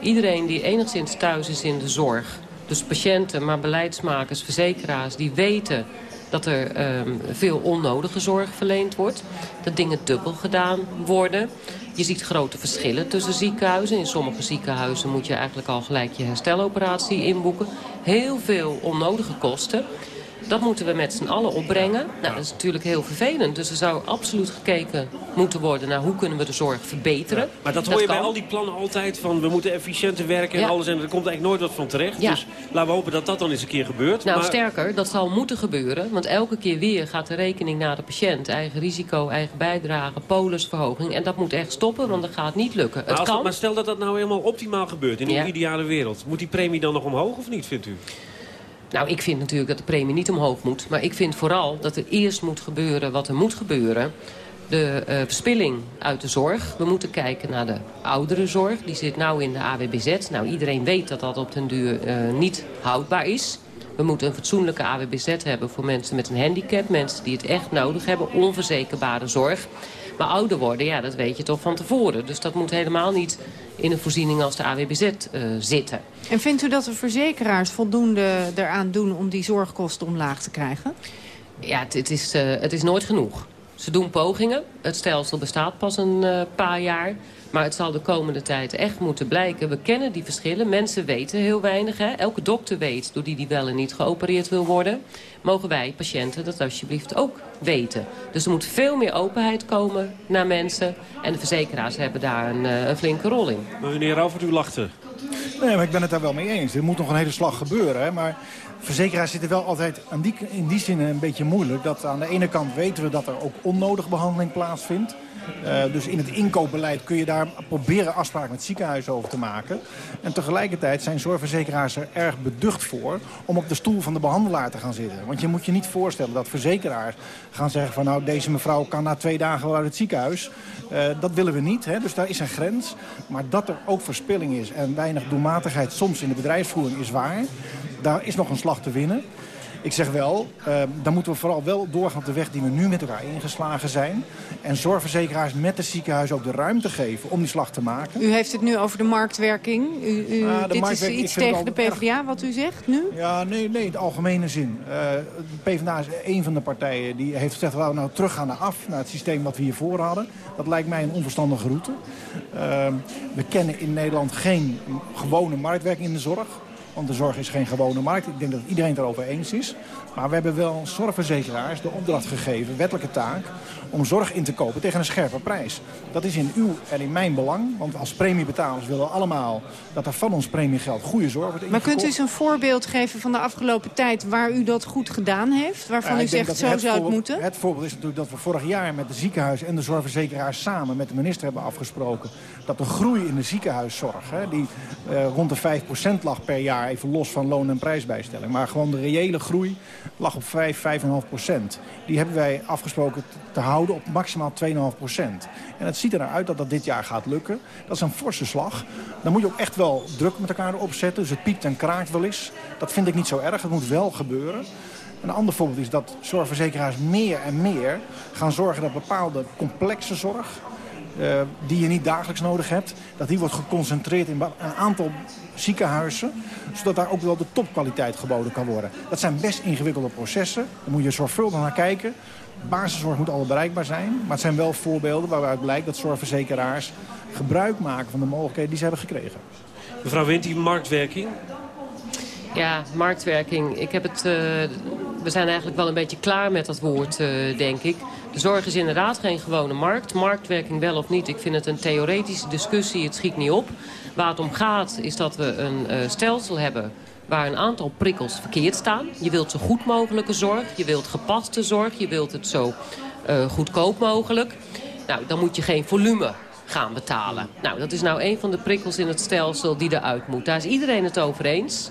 Iedereen die enigszins thuis is in de zorg... dus patiënten, maar beleidsmakers, verzekeraars... die weten dat er ehm, veel onnodige zorg verleend wordt. Dat dingen dubbel gedaan worden. Je ziet grote verschillen tussen ziekenhuizen. In sommige ziekenhuizen moet je eigenlijk al gelijk je hersteloperatie inboeken. Heel veel onnodige kosten. Dat moeten we met z'n allen opbrengen. Nou, dat is natuurlijk heel vervelend. Dus er zou absoluut gekeken moeten worden naar hoe kunnen we de zorg verbeteren. Maar dat hoor je bij al die plannen altijd van we moeten efficiënter werken en Ja. alles. En er komt eigenlijk nooit wat van terecht. Ja. Dus laten we hopen dat dat dan eens een keer gebeurt. Nou, maar, sterker, dat zal moeten gebeuren. Want elke keer weer gaat de rekening naar de patiënt. Eigen risico, eigen bijdrage, polisverhoging. En dat moet echt stoppen, want dat gaat niet lukken. maar, Het dat- maar stel dat dat nou helemaal optimaal gebeurt in een ideale wereld. Moet die premie dan nog omhoog of niet, vindt u? Nou, ik vind natuurlijk dat de premie niet omhoog moet. Maar ik vind vooral dat er eerst moet gebeuren wat er moet gebeuren. De eh, verspilling uit de zorg. We moeten kijken naar de ouderenzorg. Die zit nou in de AWBZ. Nou, iedereen weet dat dat op den duur eh, niet houdbaar is. We moeten een fatsoenlijke AWBZ hebben voor mensen met een handicap. Mensen die het echt nodig hebben. Onverzekerbare zorg. Maar ouder worden, ja, dat weet je toch van tevoren. Dus dat moet helemaal niet in een voorziening als de AWBZ eh, zitten. En vindt u dat de verzekeraars voldoende eraan doen om die zorgkosten omlaag te krijgen? Ja, het, het is, eh, het is nooit genoeg. Ze doen pogingen. Het stelsel bestaat pas een eh, paar jaar. Maar het zal de komende tijd echt moeten blijken. We kennen die verschillen. Mensen weten heel weinig. Hè? Elke dokter weet door die die wel en niet geopereerd wil worden. Mogen wij, patiënten, dat alsjeblieft ook weten. Dus er moet veel meer openheid komen naar mensen. En de verzekeraars hebben daar een, eh, een flinke rol in. Meneer Rauvert, u lachte. Nee, maar ik ben het daar wel mee eens. Er moet nog een hele slag gebeuren. Hè? Maar verzekeraars zitten wel altijd aan die, in die zin een beetje moeilijk. Dat aan de ene kant weten we dat er ook onnodige behandeling plaatsvindt. Uh, dus in het inkoopbeleid kun je daar proberen afspraken met ziekenhuizen over te maken. En tegelijkertijd zijn zorgverzekeraars er erg beducht voor om op de stoel van de behandelaar te gaan zitten. Want je moet je niet voorstellen dat verzekeraars gaan zeggen van nou deze mevrouw kan na twee dagen wel uit het ziekenhuis. Uh, dat willen we niet, hè? dus daar is een grens. Maar dat er ook verspilling is en weinig doelmatigheid soms in de bedrijfsvoering is waar. Daar is nog een slag te winnen. Ik zeg wel, uh, dan moeten we vooral wel doorgaan op de weg die we nu met elkaar ingeslagen zijn. En zorgverzekeraars met het ziekenhuis ook de ruimte geven om die slag te maken. U heeft het nu over de marktwerking. U, u, ah, de dit marktwerking, is iets tegen de PvdA erg... wat u zegt nu? Ja, nee, nee in de algemene zin. Uh, de PvdA is een van de partijen die heeft gezegd... laten we nou teruggaan naar af, naar het systeem wat we hiervoor hadden. Dat lijkt mij een onverstandige route. Uh, we kennen in Nederland geen gewone marktwerking in de zorg. Want de zorg is geen gewone markt. Ik denk dat iedereen het erover eens is. Maar we hebben wel zorgverzekeraars de opdracht gegeven, wettelijke taak... om zorg in te kopen tegen een scherpe prijs. Dat is in uw en in mijn belang. Want als premiebetalers willen we allemaal dat er van ons premiegeld goede zorg wordt Maar kunt u eens een voorbeeld geven van de afgelopen tijd... waar u dat goed gedaan heeft? Waarvan u zegt, zo zou het moeten? Het voorbeeld is natuurlijk dat we vorig jaar met de ziekenhuis en de zorgverzekeraars... samen met de minister hebben afgesproken... dat de groei in de ziekenhuiszorg, hè, die uh, rond de 5% lag per jaar... even los van loon- en prijsbijstelling... maar gewoon de reële groei lag op 5, 5,5 procent. Die hebben wij afgesproken te houden op maximaal 2,5 procent. En het ziet er naar uit dat dat dit jaar gaat lukken. Dat is een forse slag. Dan moet je ook echt wel druk met elkaar opzetten. Dus het piept en kraakt wel eens. Dat vind ik niet zo erg. Het moet wel gebeuren. Een ander voorbeeld is dat zorgverzekeraars meer en meer gaan zorgen dat bepaalde complexe zorg... Uh, die je niet dagelijks nodig hebt... dat die wordt geconcentreerd in een aantal ziekenhuizen... zodat daar ook wel de topkwaliteit geboden kan worden. Dat zijn best ingewikkelde processen. Daar moet je zorgvuldig naar kijken. Basiszorg moet alle bereikbaar zijn. Maar het zijn wel voorbeelden waaruit blijkt dat zorgverzekeraars... gebruik maken van de mogelijkheden die ze hebben gekregen. Mevrouw Wint, die marktwerking, ja, marktwerking. Ik heb het, uh, we zijn eigenlijk wel een beetje klaar met dat woord, uh, denk ik. Zorg is inderdaad geen gewone markt. Marktwerking wel of niet, ik vind het een theoretische discussie. Het schiet niet op. Waar het om gaat is dat we een uh, stelsel hebben waar een aantal prikkels verkeerd staan. Je wilt zo goed mogelijke zorg, je wilt gepaste zorg, je wilt het zo goedkoop mogelijk. Nou, dan moet je geen volume gaan betalen. Nou, dat is nou een van de prikkels in het stelsel die eruit moet. Daar is iedereen het over eens.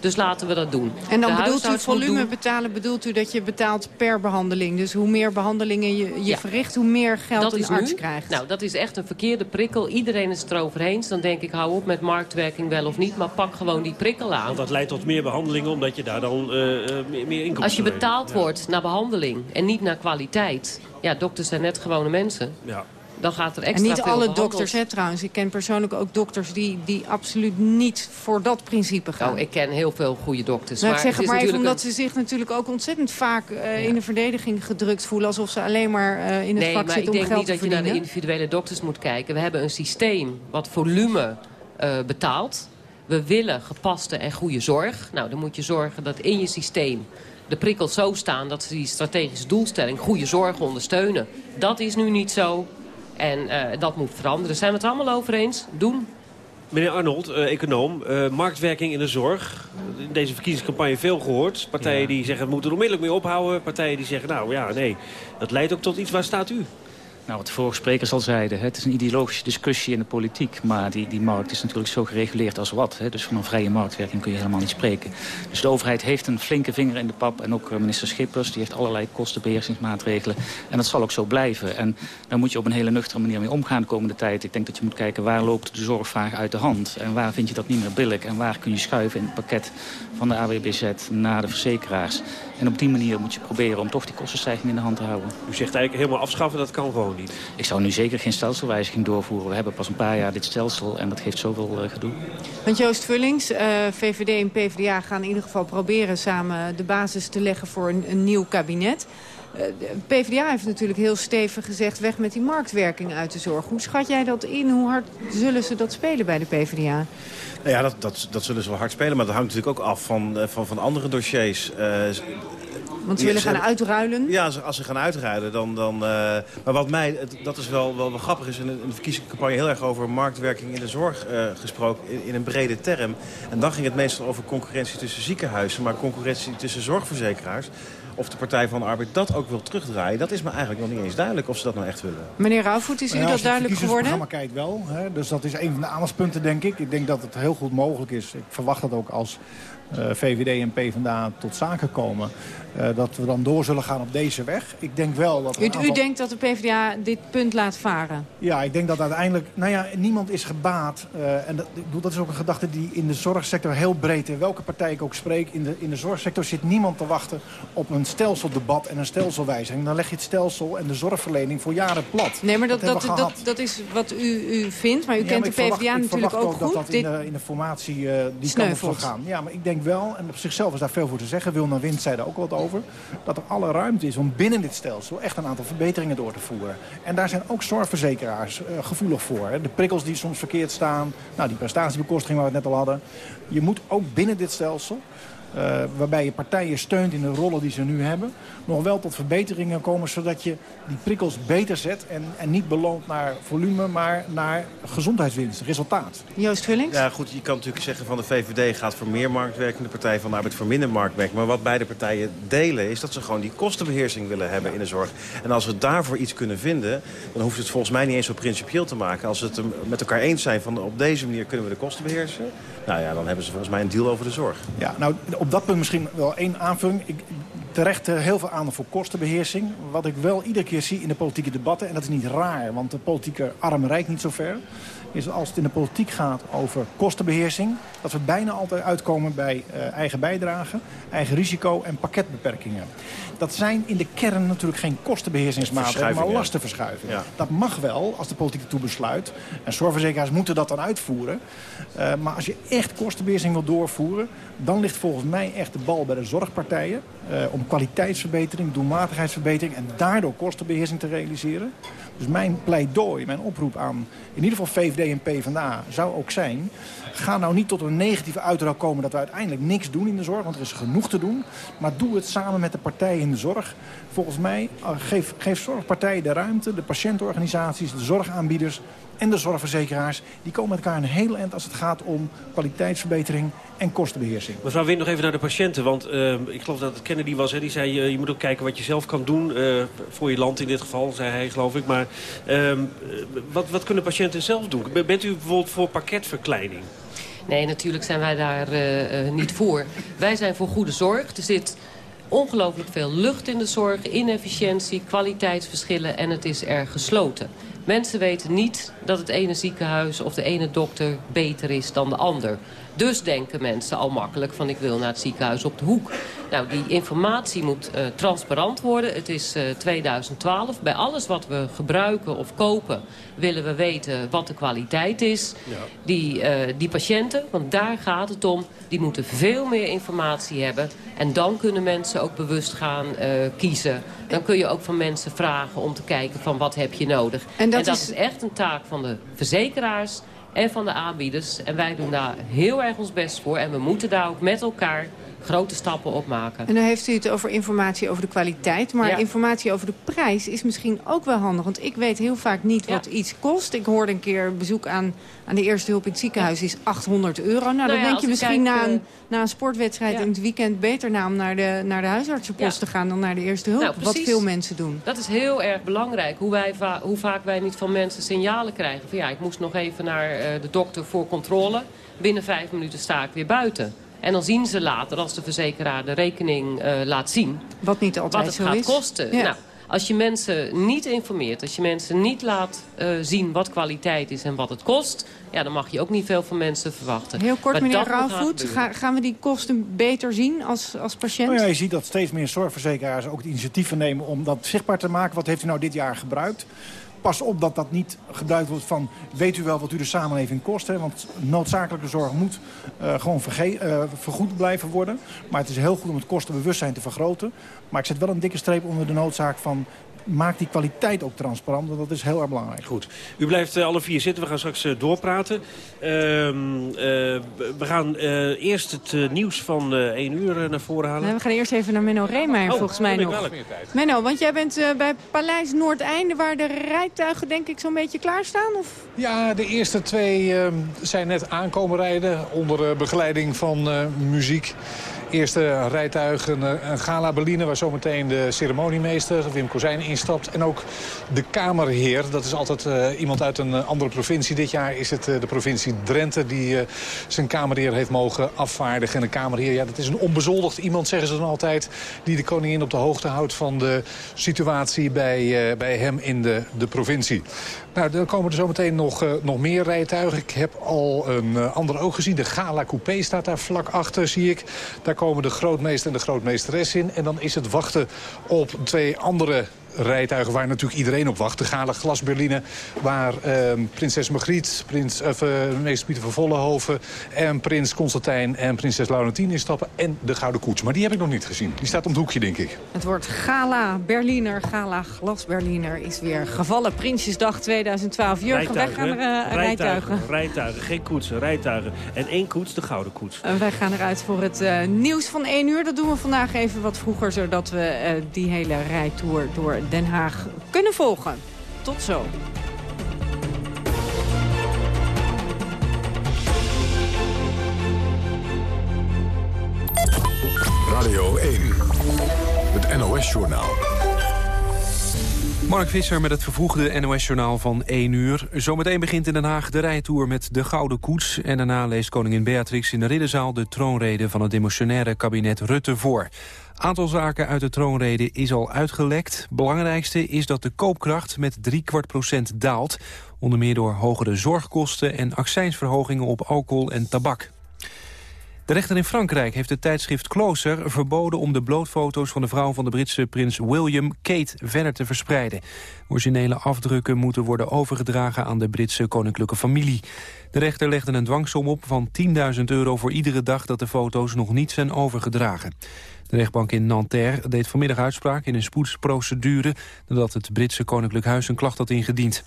Dus laten we dat doen. En dan bedoelt u volume betalen, bedoelt u dat je betaalt per behandeling. Dus hoe meer behandelingen je, je verricht, hoe meer geld dat een arts krijgt. Nou, dat is echt een verkeerde prikkel. Iedereen is het erover eens. Dan denk ik, hou op met marktwerking wel of niet. Maar pak gewoon die prikkel aan. Want dat leidt tot meer behandelingen, omdat je daar dan uh, meer, meer inkomsten Als je betaald wordt naar behandeling en niet naar kwaliteit. Ja, dokters zijn net gewone mensen. Ja dan gaat er extra En niet alle dokters, hè, trouwens. Ik ken persoonlijk ook dokters die, die absoluut niet voor dat principe gaan. Oh, ik ken heel veel goede dokters. Nou, maar ik zeg het maar even omdat ze zich natuurlijk ook ontzettend vaak uh, in de verdediging gedrukt voelen. Alsof ze alleen maar uh, in het nee, vak zitten om geld te Nee, maar ik denk niet dat je naar de individuele dokters moet kijken. We hebben een systeem wat volume uh, betaalt. We willen gepaste en goede zorg. Nou, dan moet je zorgen dat in je systeem de prikkels zo staan... dat ze die strategische doelstelling goede zorg ondersteunen. Dat is nu niet zo. En uh, dat moet veranderen. Zijn we het allemaal over eens? Doen. Meneer Arnold, uh, econoom, uh, marktwerking in de zorg. In deze verkiezingscampagne veel gehoord. Partijen ja. die zeggen, we moeten er onmiddellijk mee ophouden. Partijen die zeggen, nou ja, nee, dat leidt ook tot iets. Waar staat u? Nou, wat de vorige sprekers al zeiden, het is een ideologische discussie in de politiek. Maar die, die markt is natuurlijk zo gereguleerd als wat. Hè? Dus van een vrije marktwerking kun je helemaal niet spreken. Dus de overheid heeft een flinke vinger in de pap. En ook minister Schippers, die heeft allerlei kostenbeheersingsmaatregelen. En dat zal ook zo blijven. En daar moet je op een hele nuchtere manier mee omgaan de komende tijd. Ik denk dat je moet kijken waar loopt de zorg vaak uit de hand. En waar vind je dat niet meer billig. En waar kun je schuiven in het pakket van de AWBZ naar de verzekeraars. En op die manier moet je proberen om toch die kostenstijging in de hand te houden. U zegt eigenlijk helemaal afschaffen, dat kan gewoon niet. Ik zou nu zeker geen stelselwijziging doorvoeren. We hebben pas een paar jaar dit stelsel en dat geeft zoveel uh, gedoe. Want Joost Vullings, uh, VVD en PvdA gaan in ieder geval proberen samen de basis te leggen voor een, een nieuw kabinet. Uh, PvdA heeft natuurlijk heel stevig gezegd weg met die marktwerking uit de zorg. Hoe schat jij dat in? Hoe hard zullen ze dat spelen bij de PvdA? Nou ja, dat, dat, dat zullen ze wel hard spelen. Maar dat hangt natuurlijk ook af van, van, van andere dossiers. Uh, Want ze willen gaan uitruilen? Ja, als ze, gaan uitruilen, dan... dan uh, maar wat mij, dat is wel, wel, wel grappig, is in de, verkiezingscampagne heel erg over marktwerking in de zorg uh, gesproken, in, in, een brede term. En dan ging het meestal over concurrentie tussen ziekenhuizen, maar concurrentie tussen zorgverzekeraars of de Partij van de Arbeid dat ook wil terugdraaien... dat is me eigenlijk nog niet eens duidelijk of ze dat nou echt willen. Meneer Rauwvoet, is u dat duidelijk geworden? Als je kijkt wel. Hè, dus dat is een van de aandachtspunten, denk ik. Ik denk dat het heel goed mogelijk is. Ik verwacht dat ook als VVD en PvdA tot zaken komen... Uh, dat we dan door zullen gaan op deze weg. Ik denk wel dat... U, aantal... u, denkt dat de PvdA dit punt laat varen? Ja, ik denk dat uiteindelijk... Nou ja, niemand is gebaat. Uh, en dat, ik bedoel, dat is ook een gedachte die in de zorgsector heel breed... in welke partij ik ook spreek, in de, in de zorgsector zit niemand te wachten... op een stelseldebat en een stelselwijziging. Dan leg je het stelsel en de zorgverlening voor jaren plat. Nee, maar dat, dat, dat, dat, dat is wat u, u vindt. Maar u ja, kent maar de PvdA verwacht, natuurlijk ook, ook goed. dat dat in, de, in de formatie uh, die kan op gaan. Ja, maar ik denk wel, en op zichzelf is daar veel voor te zeggen... Wil naar Wind zei daar ook wat over... dat er alle ruimte is om binnen dit stelsel echt een aantal verbeteringen door te voeren. En daar zijn ook zorgverzekeraars uh, gevoelig voor. Hè. De prikkels die soms verkeerd staan, nou, die prestatiebekostiging waar we het net al hadden. Je moet ook binnen dit stelsel uh, waarbij je partijen steunt in de rollen die ze nu hebben... nog wel tot verbeteringen komen zodat je die prikkels beter zet... en, en niet beloont naar volume, maar naar gezondheidswinst, resultaat. Joost Vullings? Ja, goed, je kan natuurlijk zeggen van de VVD gaat voor meer marktwerking... de Partij van de Arbeid voor minder marktwerking. Maar wat beide partijen delen is dat ze gewoon die kostenbeheersing willen hebben in de zorg. En als we daarvoor iets kunnen vinden... dan hoeft het volgens mij niet eens zo principieel te maken. Als ze het met elkaar eens zijn van op deze manier kunnen we de kosten beheersen... nou ja, dan hebben ze volgens mij een deal over de zorg. Ja, nou op dat punt misschien wel één aanvulling. Ik, terecht heel veel aandacht voor kostenbeheersing. Wat ik wel iedere keer zie in de politieke debatten... en dat is niet raar, want de politieke arm reikt niet zo ver... is als het in de politiek gaat over kostenbeheersing... dat we bijna altijd uitkomen bij uh, eigen bijdrage, eigen risico en pakketbeperkingen. Dat zijn in de kern natuurlijk geen kostenbeheersingsmaatregelen, maar lastenverschuivingen. Ja. Dat mag wel, als de politiek ertoe besluit. En zorgverzekeraars moeten dat dan uitvoeren. Uh, maar als je echt kostenbeheersing wil doorvoeren... dan ligt volgens mij echt de bal bij de zorgpartijen... Uh, om kwaliteitsverbetering, doelmatigheidsverbetering... en daardoor kostenbeheersing te realiseren. Dus mijn pleidooi, mijn oproep aan in ieder geval VVD en PvdA zou ook zijn... ga nou niet tot een negatieve uitdrag komen dat we uiteindelijk niks doen in de zorg... want er is genoeg te doen, maar doe het samen met de partijen in de zorg. Volgens mij geef, geef zorgpartijen de ruimte, de patiëntenorganisaties, de zorgaanbieders en de zorgverzekeraars... die komen met elkaar een heel eind als het gaat om kwaliteitsverbetering en kostenbeheersing. Mevrouw Wind, nog even naar de patiënten. Want uh, ik geloof dat het Kennedy was. Hè, die zei, uh, je moet ook kijken wat je zelf kan doen. Uh, voor je land in dit geval, zei hij, geloof ik. Maar wat, wat kunnen patiënten zelf doen? Bent u bijvoorbeeld voor pakketverkleining? Nee, natuurlijk zijn wij daar niet voor. Wij zijn voor goede zorg. Er zit ongelooflijk veel lucht in de zorg, inefficiëntie, kwaliteitsverschillen en het is erg gesloten. Mensen weten niet dat het ene ziekenhuis of de ene dokter beter is dan de ander. Dus denken mensen al makkelijk van ik wil naar het ziekenhuis op de hoek. Nou, die informatie moet uh, transparant worden. Het is uh, 2012. Bij alles wat we gebruiken of kopen willen we weten wat de kwaliteit is. Ja. Die, uh, die patiënten, want daar gaat het om, die moeten veel meer informatie hebben. En dan kunnen mensen ook bewust gaan kiezen. Dan kun je ook van mensen vragen om te kijken van wat heb je nodig. En dat, en dat is... is echt een taak van de verzekeraars en van de aanbieders. En wij doen daar heel erg ons best voor. En we moeten daar ook met elkaar grote stappen op maken. En dan heeft u het over informatie over de kwaliteit. Maar ja. informatie over de prijs is misschien ook wel handig. Want ik weet heel vaak niet wat ja. iets kost. Ik hoorde een keer bezoek aan, aan de eerste hulp in het ziekenhuis is 800 euro. Nou, nou dan denk je misschien na, een, na een sportwedstrijd in het weekend... beter naar om naar de, naar de huisartsenpost te gaan dan naar de eerste hulp. Nou, wat veel mensen doen. Dat is heel erg belangrijk. Hoe, wij va hoe vaak wij niet van mensen signalen krijgen. Van ja, ik moest nog even naar uh, de dokter voor controle. Binnen vijf minuten sta ik weer buiten. En dan zien ze later, als de verzekeraar de rekening uh, laat zien... Wat niet altijd wat het zo gaat is. kosten. Ja. Nou, als je mensen niet informeert, als je mensen niet laat uh, zien wat kwaliteit is en wat het kost... ja, dan mag je ook niet veel van mensen verwachten. Heel kort, maar meneer Rauwvoet, ga, gaan we die kosten beter zien als, als patiënt? Nou ja, je ziet dat steeds meer zorgverzekeraars ook het initiatief nemen om dat zichtbaar te maken. Wat heeft u nou dit jaar gebruikt? Pas op dat dat niet gebruikt wordt van... weet u wel wat u de samenleving kost? Hè? Want noodzakelijke zorg moet uh, gewoon uh, vergoed blijven worden. Maar het is heel goed om het kostenbewustzijn te vergroten. Maar ik zet wel een dikke streep onder de noodzaak van maak die kwaliteit ook transparant. Want dat is heel erg belangrijk. Goed. U blijft eh, alle vier zitten. We gaan straks uh, doorpraten. Ehm, we gaan eerst het nieuws van 1 uur naar voren halen. we gaan eerst even naar Menno Reemeyer oh, volgens mij nog. Menno, want jij bent bij Paleis Noordeinde... waar de rijtuigen denk ik zo'n beetje klaarstaan? Of? Ja, de eerste twee ehm, zijn net aankomen rijden... onder begeleiding van muziek. Eerste rijtuig, een, eh, gala Berliner... waar zometeen de ceremoniemeester Wim Kozijn instapt. En ook de Kamerheer. Dat is altijd uh, iemand uit een eh, andere provincie. Dit jaar is het de provincie Drenthe die zijn Kamerheer heeft mogen afvaardigen. En een Kamerheer, ja, dat is een onbezoldigd iemand, zeggen ze dan altijd... die de koningin op de hoogte houdt van de situatie bij, bij hem in de, de provincie. Nou, dan komen er zometeen nog, nog meer rijtuigen. Ik heb al een ander ook gezien. De Gala Coupé staat daar vlak achter, zie ik. Daar komen de grootmeester en de grootmeesteres in. En dan is het wachten op twee andere rijtuigen waar natuurlijk iedereen op wacht. De gale glasberline waar eh, prinses Margriet, prins, of, uh, meester Pieter van Vollenhoven... en prins Constantijn en prinses Laurentien instappen. En de Gouden Koets. Maar die heb ik nog niet gezien. Die staat om het hoekje, denk ik. Het wordt Gala Berliner, Gala Glasberliner is weer gevallen. Prinsjesdag 2012. Jurgen, wij gaan er uh, rijtuigen. Rijtuigen, geen koetsen, rijtuigen. En één koets, de Gouden Koets. En wij gaan eruit voor het uh, nieuws van 1 uur. Dat doen we vandaag even wat vroeger, zodat we uh, die hele rijtour door Den Haag kunnen volgen. Tot zo. Radio 1, het NOS-journaal. Mark Visser met het vervroegde NOS-journaal van 1 uur. Zometeen begint in Den Haag de rijtour met de Gouden Koets... en daarna leest koningin Beatrix in de Ridderzaal... de troonrede van het demotionaire kabinet Rutte voor. Aantal zaken uit de troonrede is al uitgelekt. Belangrijkste is dat de koopkracht met drie kwart procent daalt. Onder meer door hogere zorgkosten en accijnsverhogingen op alcohol en tabak. De rechter in Frankrijk heeft het tijdschrift Closer verboden om de blootfoto's van de vrouw van de Britse prins William, Kate, verder te verspreiden. Originele afdrukken moeten worden overgedragen aan de Britse koninklijke familie. De rechter legde een dwangsom op van 10.000 euro voor iedere dag dat de foto's nog niet zijn overgedragen. De rechtbank in Nanterre deed vanmiddag uitspraak in een spoedsprocedure... nadat het Britse Koninklijk Huis een klacht had ingediend.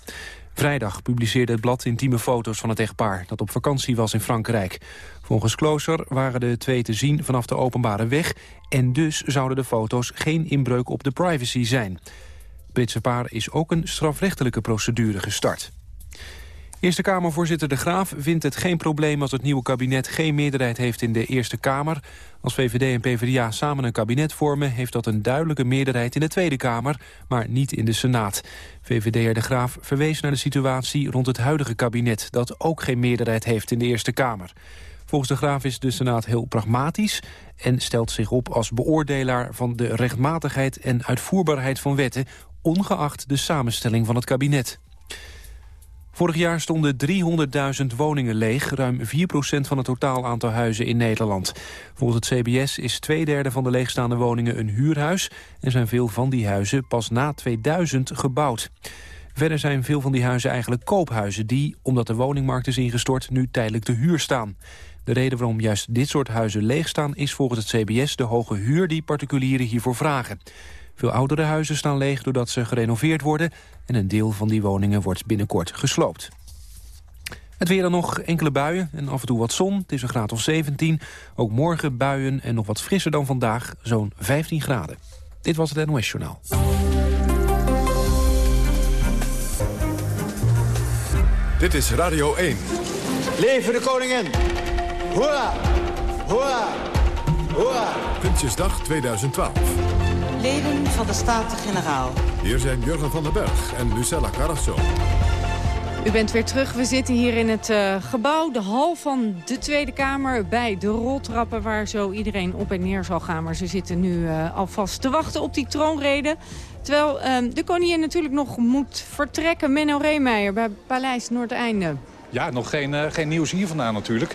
Vrijdag publiceerde het blad intieme foto's van het echtpaar... dat op vakantie was in Frankrijk. Volgens Closer waren de twee te zien vanaf de openbare weg... en dus zouden de foto's geen inbreuk op de privacy zijn. Het Britse paar is ook een strafrechtelijke procedure gestart. Eerste Kamervoorzitter De Graaf vindt het geen probleem als het nieuwe kabinet geen meerderheid heeft in de Eerste Kamer. Als VVD en PvdA samen een kabinet vormen heeft dat een duidelijke meerderheid in de Tweede Kamer, maar niet in de Senaat. VVD'er De Graaf verwees naar de situatie rond het huidige kabinet dat ook geen meerderheid heeft in de Eerste Kamer. Volgens De Graaf is de Senaat heel pragmatisch en stelt zich op als beoordelaar van de rechtmatigheid en uitvoerbaarheid van wetten, ongeacht de samenstelling van het kabinet. Vorig jaar stonden 300.000 woningen leeg, ruim 4% van het totaal aantal huizen in Nederland. Volgens het CBS is twee derde van de leegstaande woningen een huurhuis... en zijn veel van die huizen pas na 2000 gebouwd. Verder zijn veel van die huizen eigenlijk koophuizen die, omdat de woningmarkt is ingestort, nu tijdelijk te huur staan. De reden waarom juist dit soort huizen leeg staan is volgens het CBS de hoge huur die particulieren hiervoor vragen. Veel oudere huizen staan leeg doordat ze gerenoveerd worden... en een deel van die woningen wordt binnenkort gesloopt. Het weer dan nog enkele buien en af en toe wat zon. Het is een graad of 17. Ook morgen buien en nog wat frisser dan vandaag, zo'n 15 graden. Dit was het NOS Journaal. Dit is Radio 1. Leven de koningin! Hoera! Hoera! Hoera! Prinsjesdag 2012. Leden van de Staten-Generaal. Hier zijn Jurgen van den Berg en Lucella Carrasso. U bent weer terug. We zitten hier in het uh, gebouw, de hal van de Tweede Kamer... bij de roltrappen waar zo iedereen op en neer zal gaan. Maar ze zitten nu uh, alvast te wachten op die troonrede. Terwijl uh, de koningin natuurlijk nog moet vertrekken. Menno Reemeijer bij Paleis Noordeinde. Ja, nog geen, uh, geen nieuws hier vandaan natuurlijk.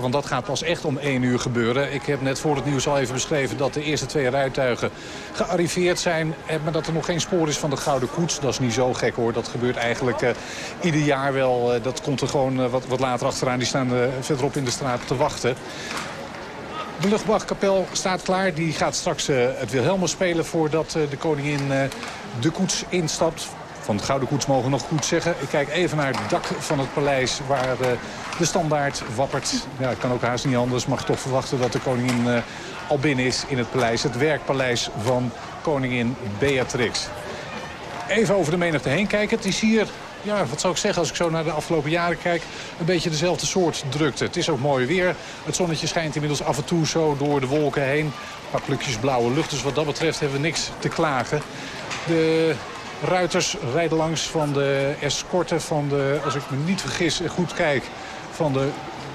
Want dat gaat pas echt om één uur gebeuren. Ik heb net voor het nieuws al even beschreven dat de eerste twee rijtuigen gearriveerd zijn. Uh, maar dat er nog geen spoor is van de Gouden Koets. Dat is niet zo gek hoor. Dat gebeurt eigenlijk ieder jaar wel. dat komt er gewoon wat, wat later achteraan. Die staan verderop in de straat te wachten. De luchtmachtkapel staat klaar. Die gaat straks het Wilhelmus spelen voordat de koningin de koets instapt. Van de Gouden Koets mogen nog goed zeggen. Ik kijk even naar het dak van het paleis waar uh, de standaard wappert. Ja, het kan ook haast niet anders. Mag toch verwachten dat de koningin uh, al binnen is in het paleis. Het werkpaleis van koningin Beatrix. Even over de menigte heen kijken. Het is hier ja, wat zou ik zeggen als ik zo naar de afgelopen jaren kijk... een beetje dezelfde soort drukte. Het is ook mooi weer. Het zonnetje schijnt inmiddels af en toe zo door de wolken heen. Een paar plukjes blauwe lucht, dus wat dat betreft hebben we niks te klagen. De ruiters rijden langs van de escorte van de, als ik me niet vergis, goed kijk... van de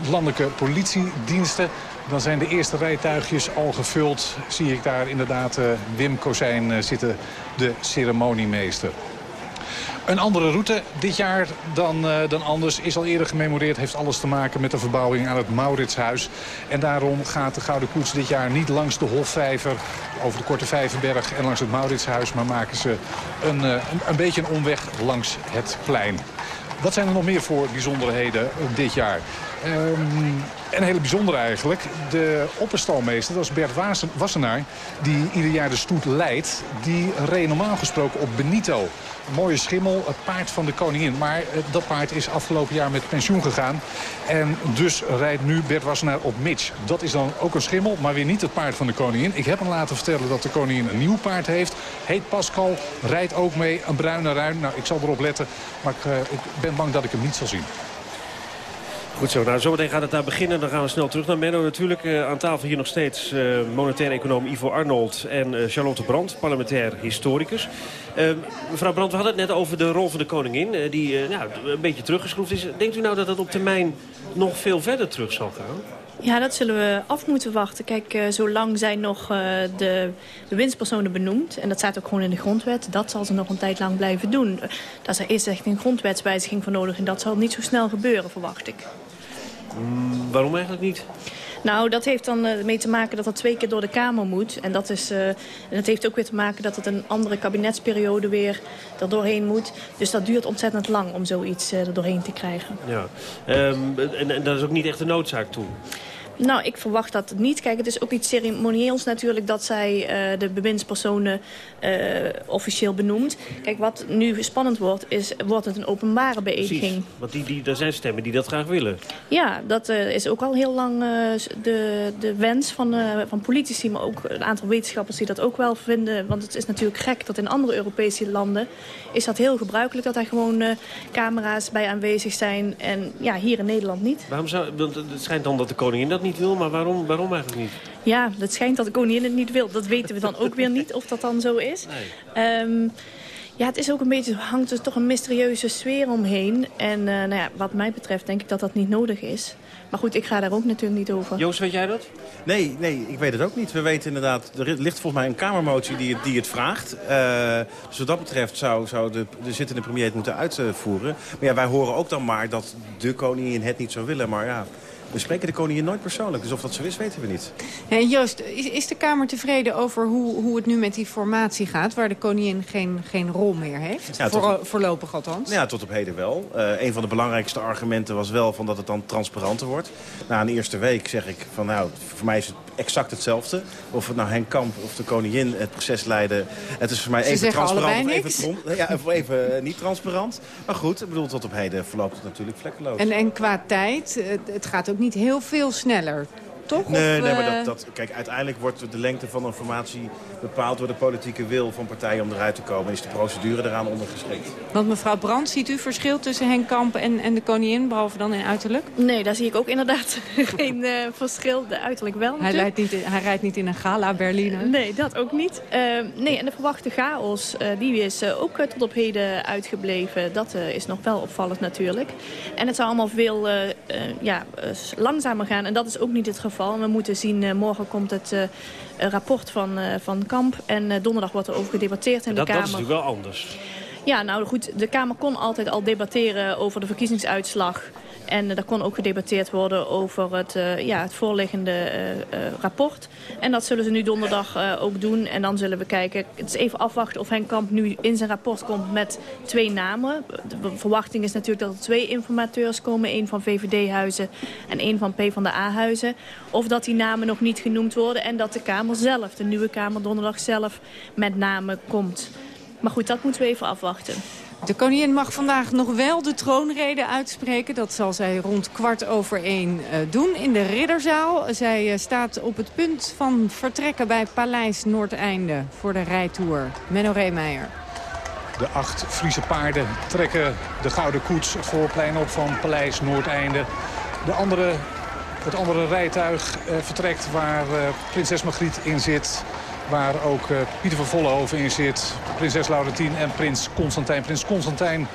landelijke politiediensten. Dan zijn de eerste rijtuigjes al gevuld. Zie ik daar inderdaad uh, Wim Kozijn uh, zitten, de ceremoniemeester. Een andere route dit jaar dan, uh, dan anders is al eerder gememoreerd. Heeft alles te maken met de verbouwing aan het Mauritshuis. En daarom gaat de Gouden Koets dit jaar niet langs de Hofvijver... over de Korte Vijverberg en langs het Mauritshuis... maar maken ze een, uh, een, beetje een omweg langs het plein. Wat zijn er nog meer voor bijzonderheden dit jaar? Um, een hele bijzondere eigenlijk. De opperstalmeester, dat is Bert Wassenaar, die ieder jaar de stoet leidt. Die reed normaal gesproken op Benito. Een mooie schimmel, het paard van de koningin. Maar dat paard is afgelopen jaar met pensioen gegaan. En dus rijdt nu Bert Wassenaar op Mitch. Dat is dan ook een schimmel, maar weer niet het paard van de koningin. Ik heb hem laten vertellen dat de koningin een nieuw paard heeft. Heet Pascal, rijdt ook mee, een bruine ruin. Nou, ik zal erop letten, maar ik, uh, ik ben bang dat ik hem niet zal zien. Goed zo, nou zometeen gaat het daar beginnen. Dan gaan we snel terug naar Menno. Natuurlijk uh, aan tafel hier nog steeds uh, monetair econoom Ivo Arnold en uh, Charlotte Brandt, parlementair historicus. mevrouw Brandt, we hadden het net over de rol van de koningin, die nou, een beetje teruggeschroefd is. Denkt u nou dat dat op termijn nog veel verder terug zal gaan? Ja, dat zullen we af moeten wachten. Kijk, zolang zijn nog de, de winstpersonen benoemd... en dat staat ook gewoon in de grondwet... dat zal ze nog een tijd lang blijven doen. Daar is echt een grondwetswijziging voor nodig... en dat zal niet zo snel gebeuren, verwacht ik. Mm, waarom eigenlijk niet? Nou, dat heeft dan uh, mee te maken dat dat twee keer door de Kamer moet. En dat, is, uh, en dat heeft ook weer te maken dat het een andere kabinetsperiode weer er doorheen moet. Dus dat duurt ontzettend lang om zoiets uh, er doorheen te krijgen. Ja, um, en, en dat is ook niet echt de noodzaak toe? Nou, ik verwacht dat niet. Kijk, het is ook iets ceremonieels natuurlijk dat zij uh, de bewindspersonen uh, officieel benoemt. Kijk, wat nu spannend wordt, is wordt het een openbare beëdiging. Precies, want die, die, er zijn stemmen die dat graag willen. Ja, dat uh, is ook al heel lang de, de wens van, van politici, maar ook een aantal wetenschappers die dat ook wel vinden. Want het is natuurlijk gek dat in andere Europese landen is dat heel gebruikelijk dat daar gewoon camera's bij aanwezig zijn. En ja, hier in Nederland niet. Waarom zou, want het schijnt dan dat de koningin dat niet wil, maar waarom, waarom eigenlijk niet? Ja, het schijnt dat de koningin het niet wil. Dat weten we dan ook weer niet of dat dan zo is. Nee. Um, ja, het is ook een beetje, hangt er toch een mysterieuze sfeer omheen. En uh, nou ja, wat mij betreft denk ik dat dat niet nodig is. Maar goed, ik ga daar ook natuurlijk niet over. Joost, weet jij dat? Nee, nee, ik weet het ook niet. We weten inderdaad, er ligt volgens mij een kamermotie die het, die het vraagt. Uh, dus wat dat betreft zou, zou de, de zittende premier het moeten uitvoeren. Maar ja, wij horen ook dan maar dat de koningin het niet zou willen. Maar ja, we spreken de koningin nooit persoonlijk, dus of dat zo is, weten we niet. Joost, is, is de Kamer tevreden over hoe, hoe het nu met die formatie gaat... waar de koningin geen, geen rol meer heeft? Ja, Voor, voorlopig althans. Ja, tot op heden wel. Uh, een van de belangrijkste argumenten was wel van dat het dan transparanter wordt. Na een eerste week zeg ik van nou, voor mij is het exact hetzelfde. Of het nou Henk Kamp of de koningin het proces leiden. Het is voor mij Ze even transparant of even, ja, of even niet transparant. Maar goed, ik bedoel, tot op heden verloopt het natuurlijk vlekkeloos. En, en qua tijd, het gaat ook niet heel veel sneller. Toch? Nee, of, nee, maar dat, dat, kijk, uiteindelijk wordt de lengte van een formatie bepaald door de politieke wil van partijen om eruit te komen. Is de procedure eraan ondergeschikt. Want mevrouw Brandt, ziet u verschil tussen Henk Kamp en, en de koningin, behalve dan in uiterlijk? Nee, daar zie ik ook inderdaad <laughs> geen uh, verschil. De uiterlijk wel hij, rijdt niet in, hij rijdt niet in een gala Berliner. Nee, dat ook niet. Uh, nee, en de verwachte chaos, uh, die is ook tot op heden uitgebleven. Dat is nog wel opvallend natuurlijk. En het zou allemaal veel ja, langzamer gaan. En dat is ook niet het geval. We moeten zien, morgen komt het rapport van, van Kamp. En donderdag wordt er over gedebatteerd in dat, de Kamer. Dat is natuurlijk wel anders. Ja, nou goed, de Kamer kon altijd al debatteren over de verkiezingsuitslag. En daar kon ook gedebatteerd worden over het, uh, ja, het voorliggende uh, rapport. En dat zullen ze nu donderdag ook doen. En dan zullen we kijken. Het is even afwachten of Henk Kamp nu in zijn rapport komt met twee namen. De verwachting is natuurlijk dat er twee informateurs komen. één van VVD-huizen en één van PvdA-huizen. Of dat die namen nog niet genoemd worden. En dat de Kamer zelf, de nieuwe Kamer donderdag zelf, met namen komt. Maar goed, dat moeten we even afwachten. De koningin mag vandaag nog wel de troonrede uitspreken. Dat zal zij rond kwart over één uh, doen in de Ridderzaal. Zij uh, staat op het punt van vertrekken bij Paleis Noordeinde voor de rijtour. Menno Reemeijer. De acht Friese paarden trekken de Gouden Koets voorplein op van Paleis Noordeinde. De andere, het andere rijtuig uh, vertrekt waar prinses Margriet in zit. Waar ook uh, Pieter van Vollenhoven in zit. Prinses Laurentien en prins Constantijn. Prins Constantijn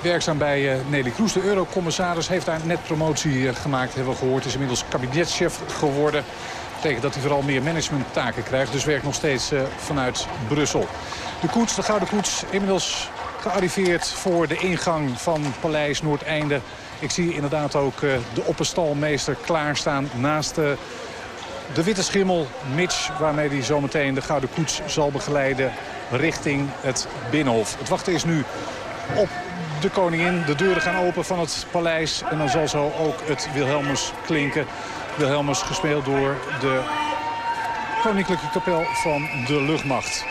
werkzaam bij uh, Nelly Kroes. De eurocommissaris heeft daar net promotie uh, gemaakt, hebben we gehoord. Is inmiddels kabinetchef geworden. Dat betekent dat hij vooral meer managementtaken krijgt. Dus werkt nog steeds vanuit Brussel. De koets, de gouden koets, inmiddels gearriveerd voor de ingang van Paleis Noordeinde. Ik zie inderdaad ook de opperstalmeester klaarstaan naast de witte schimmel Mitch, waarmee hij zometeen de Gouden Koets zal begeleiden richting het Binnenhof. Het wachten is nu op de koningin. De deuren gaan open van het paleis en dan zal zo ook het Wilhelmus klinken. Wilhelmus gespeeld door de Koninklijke Kapel van de Luchtmacht.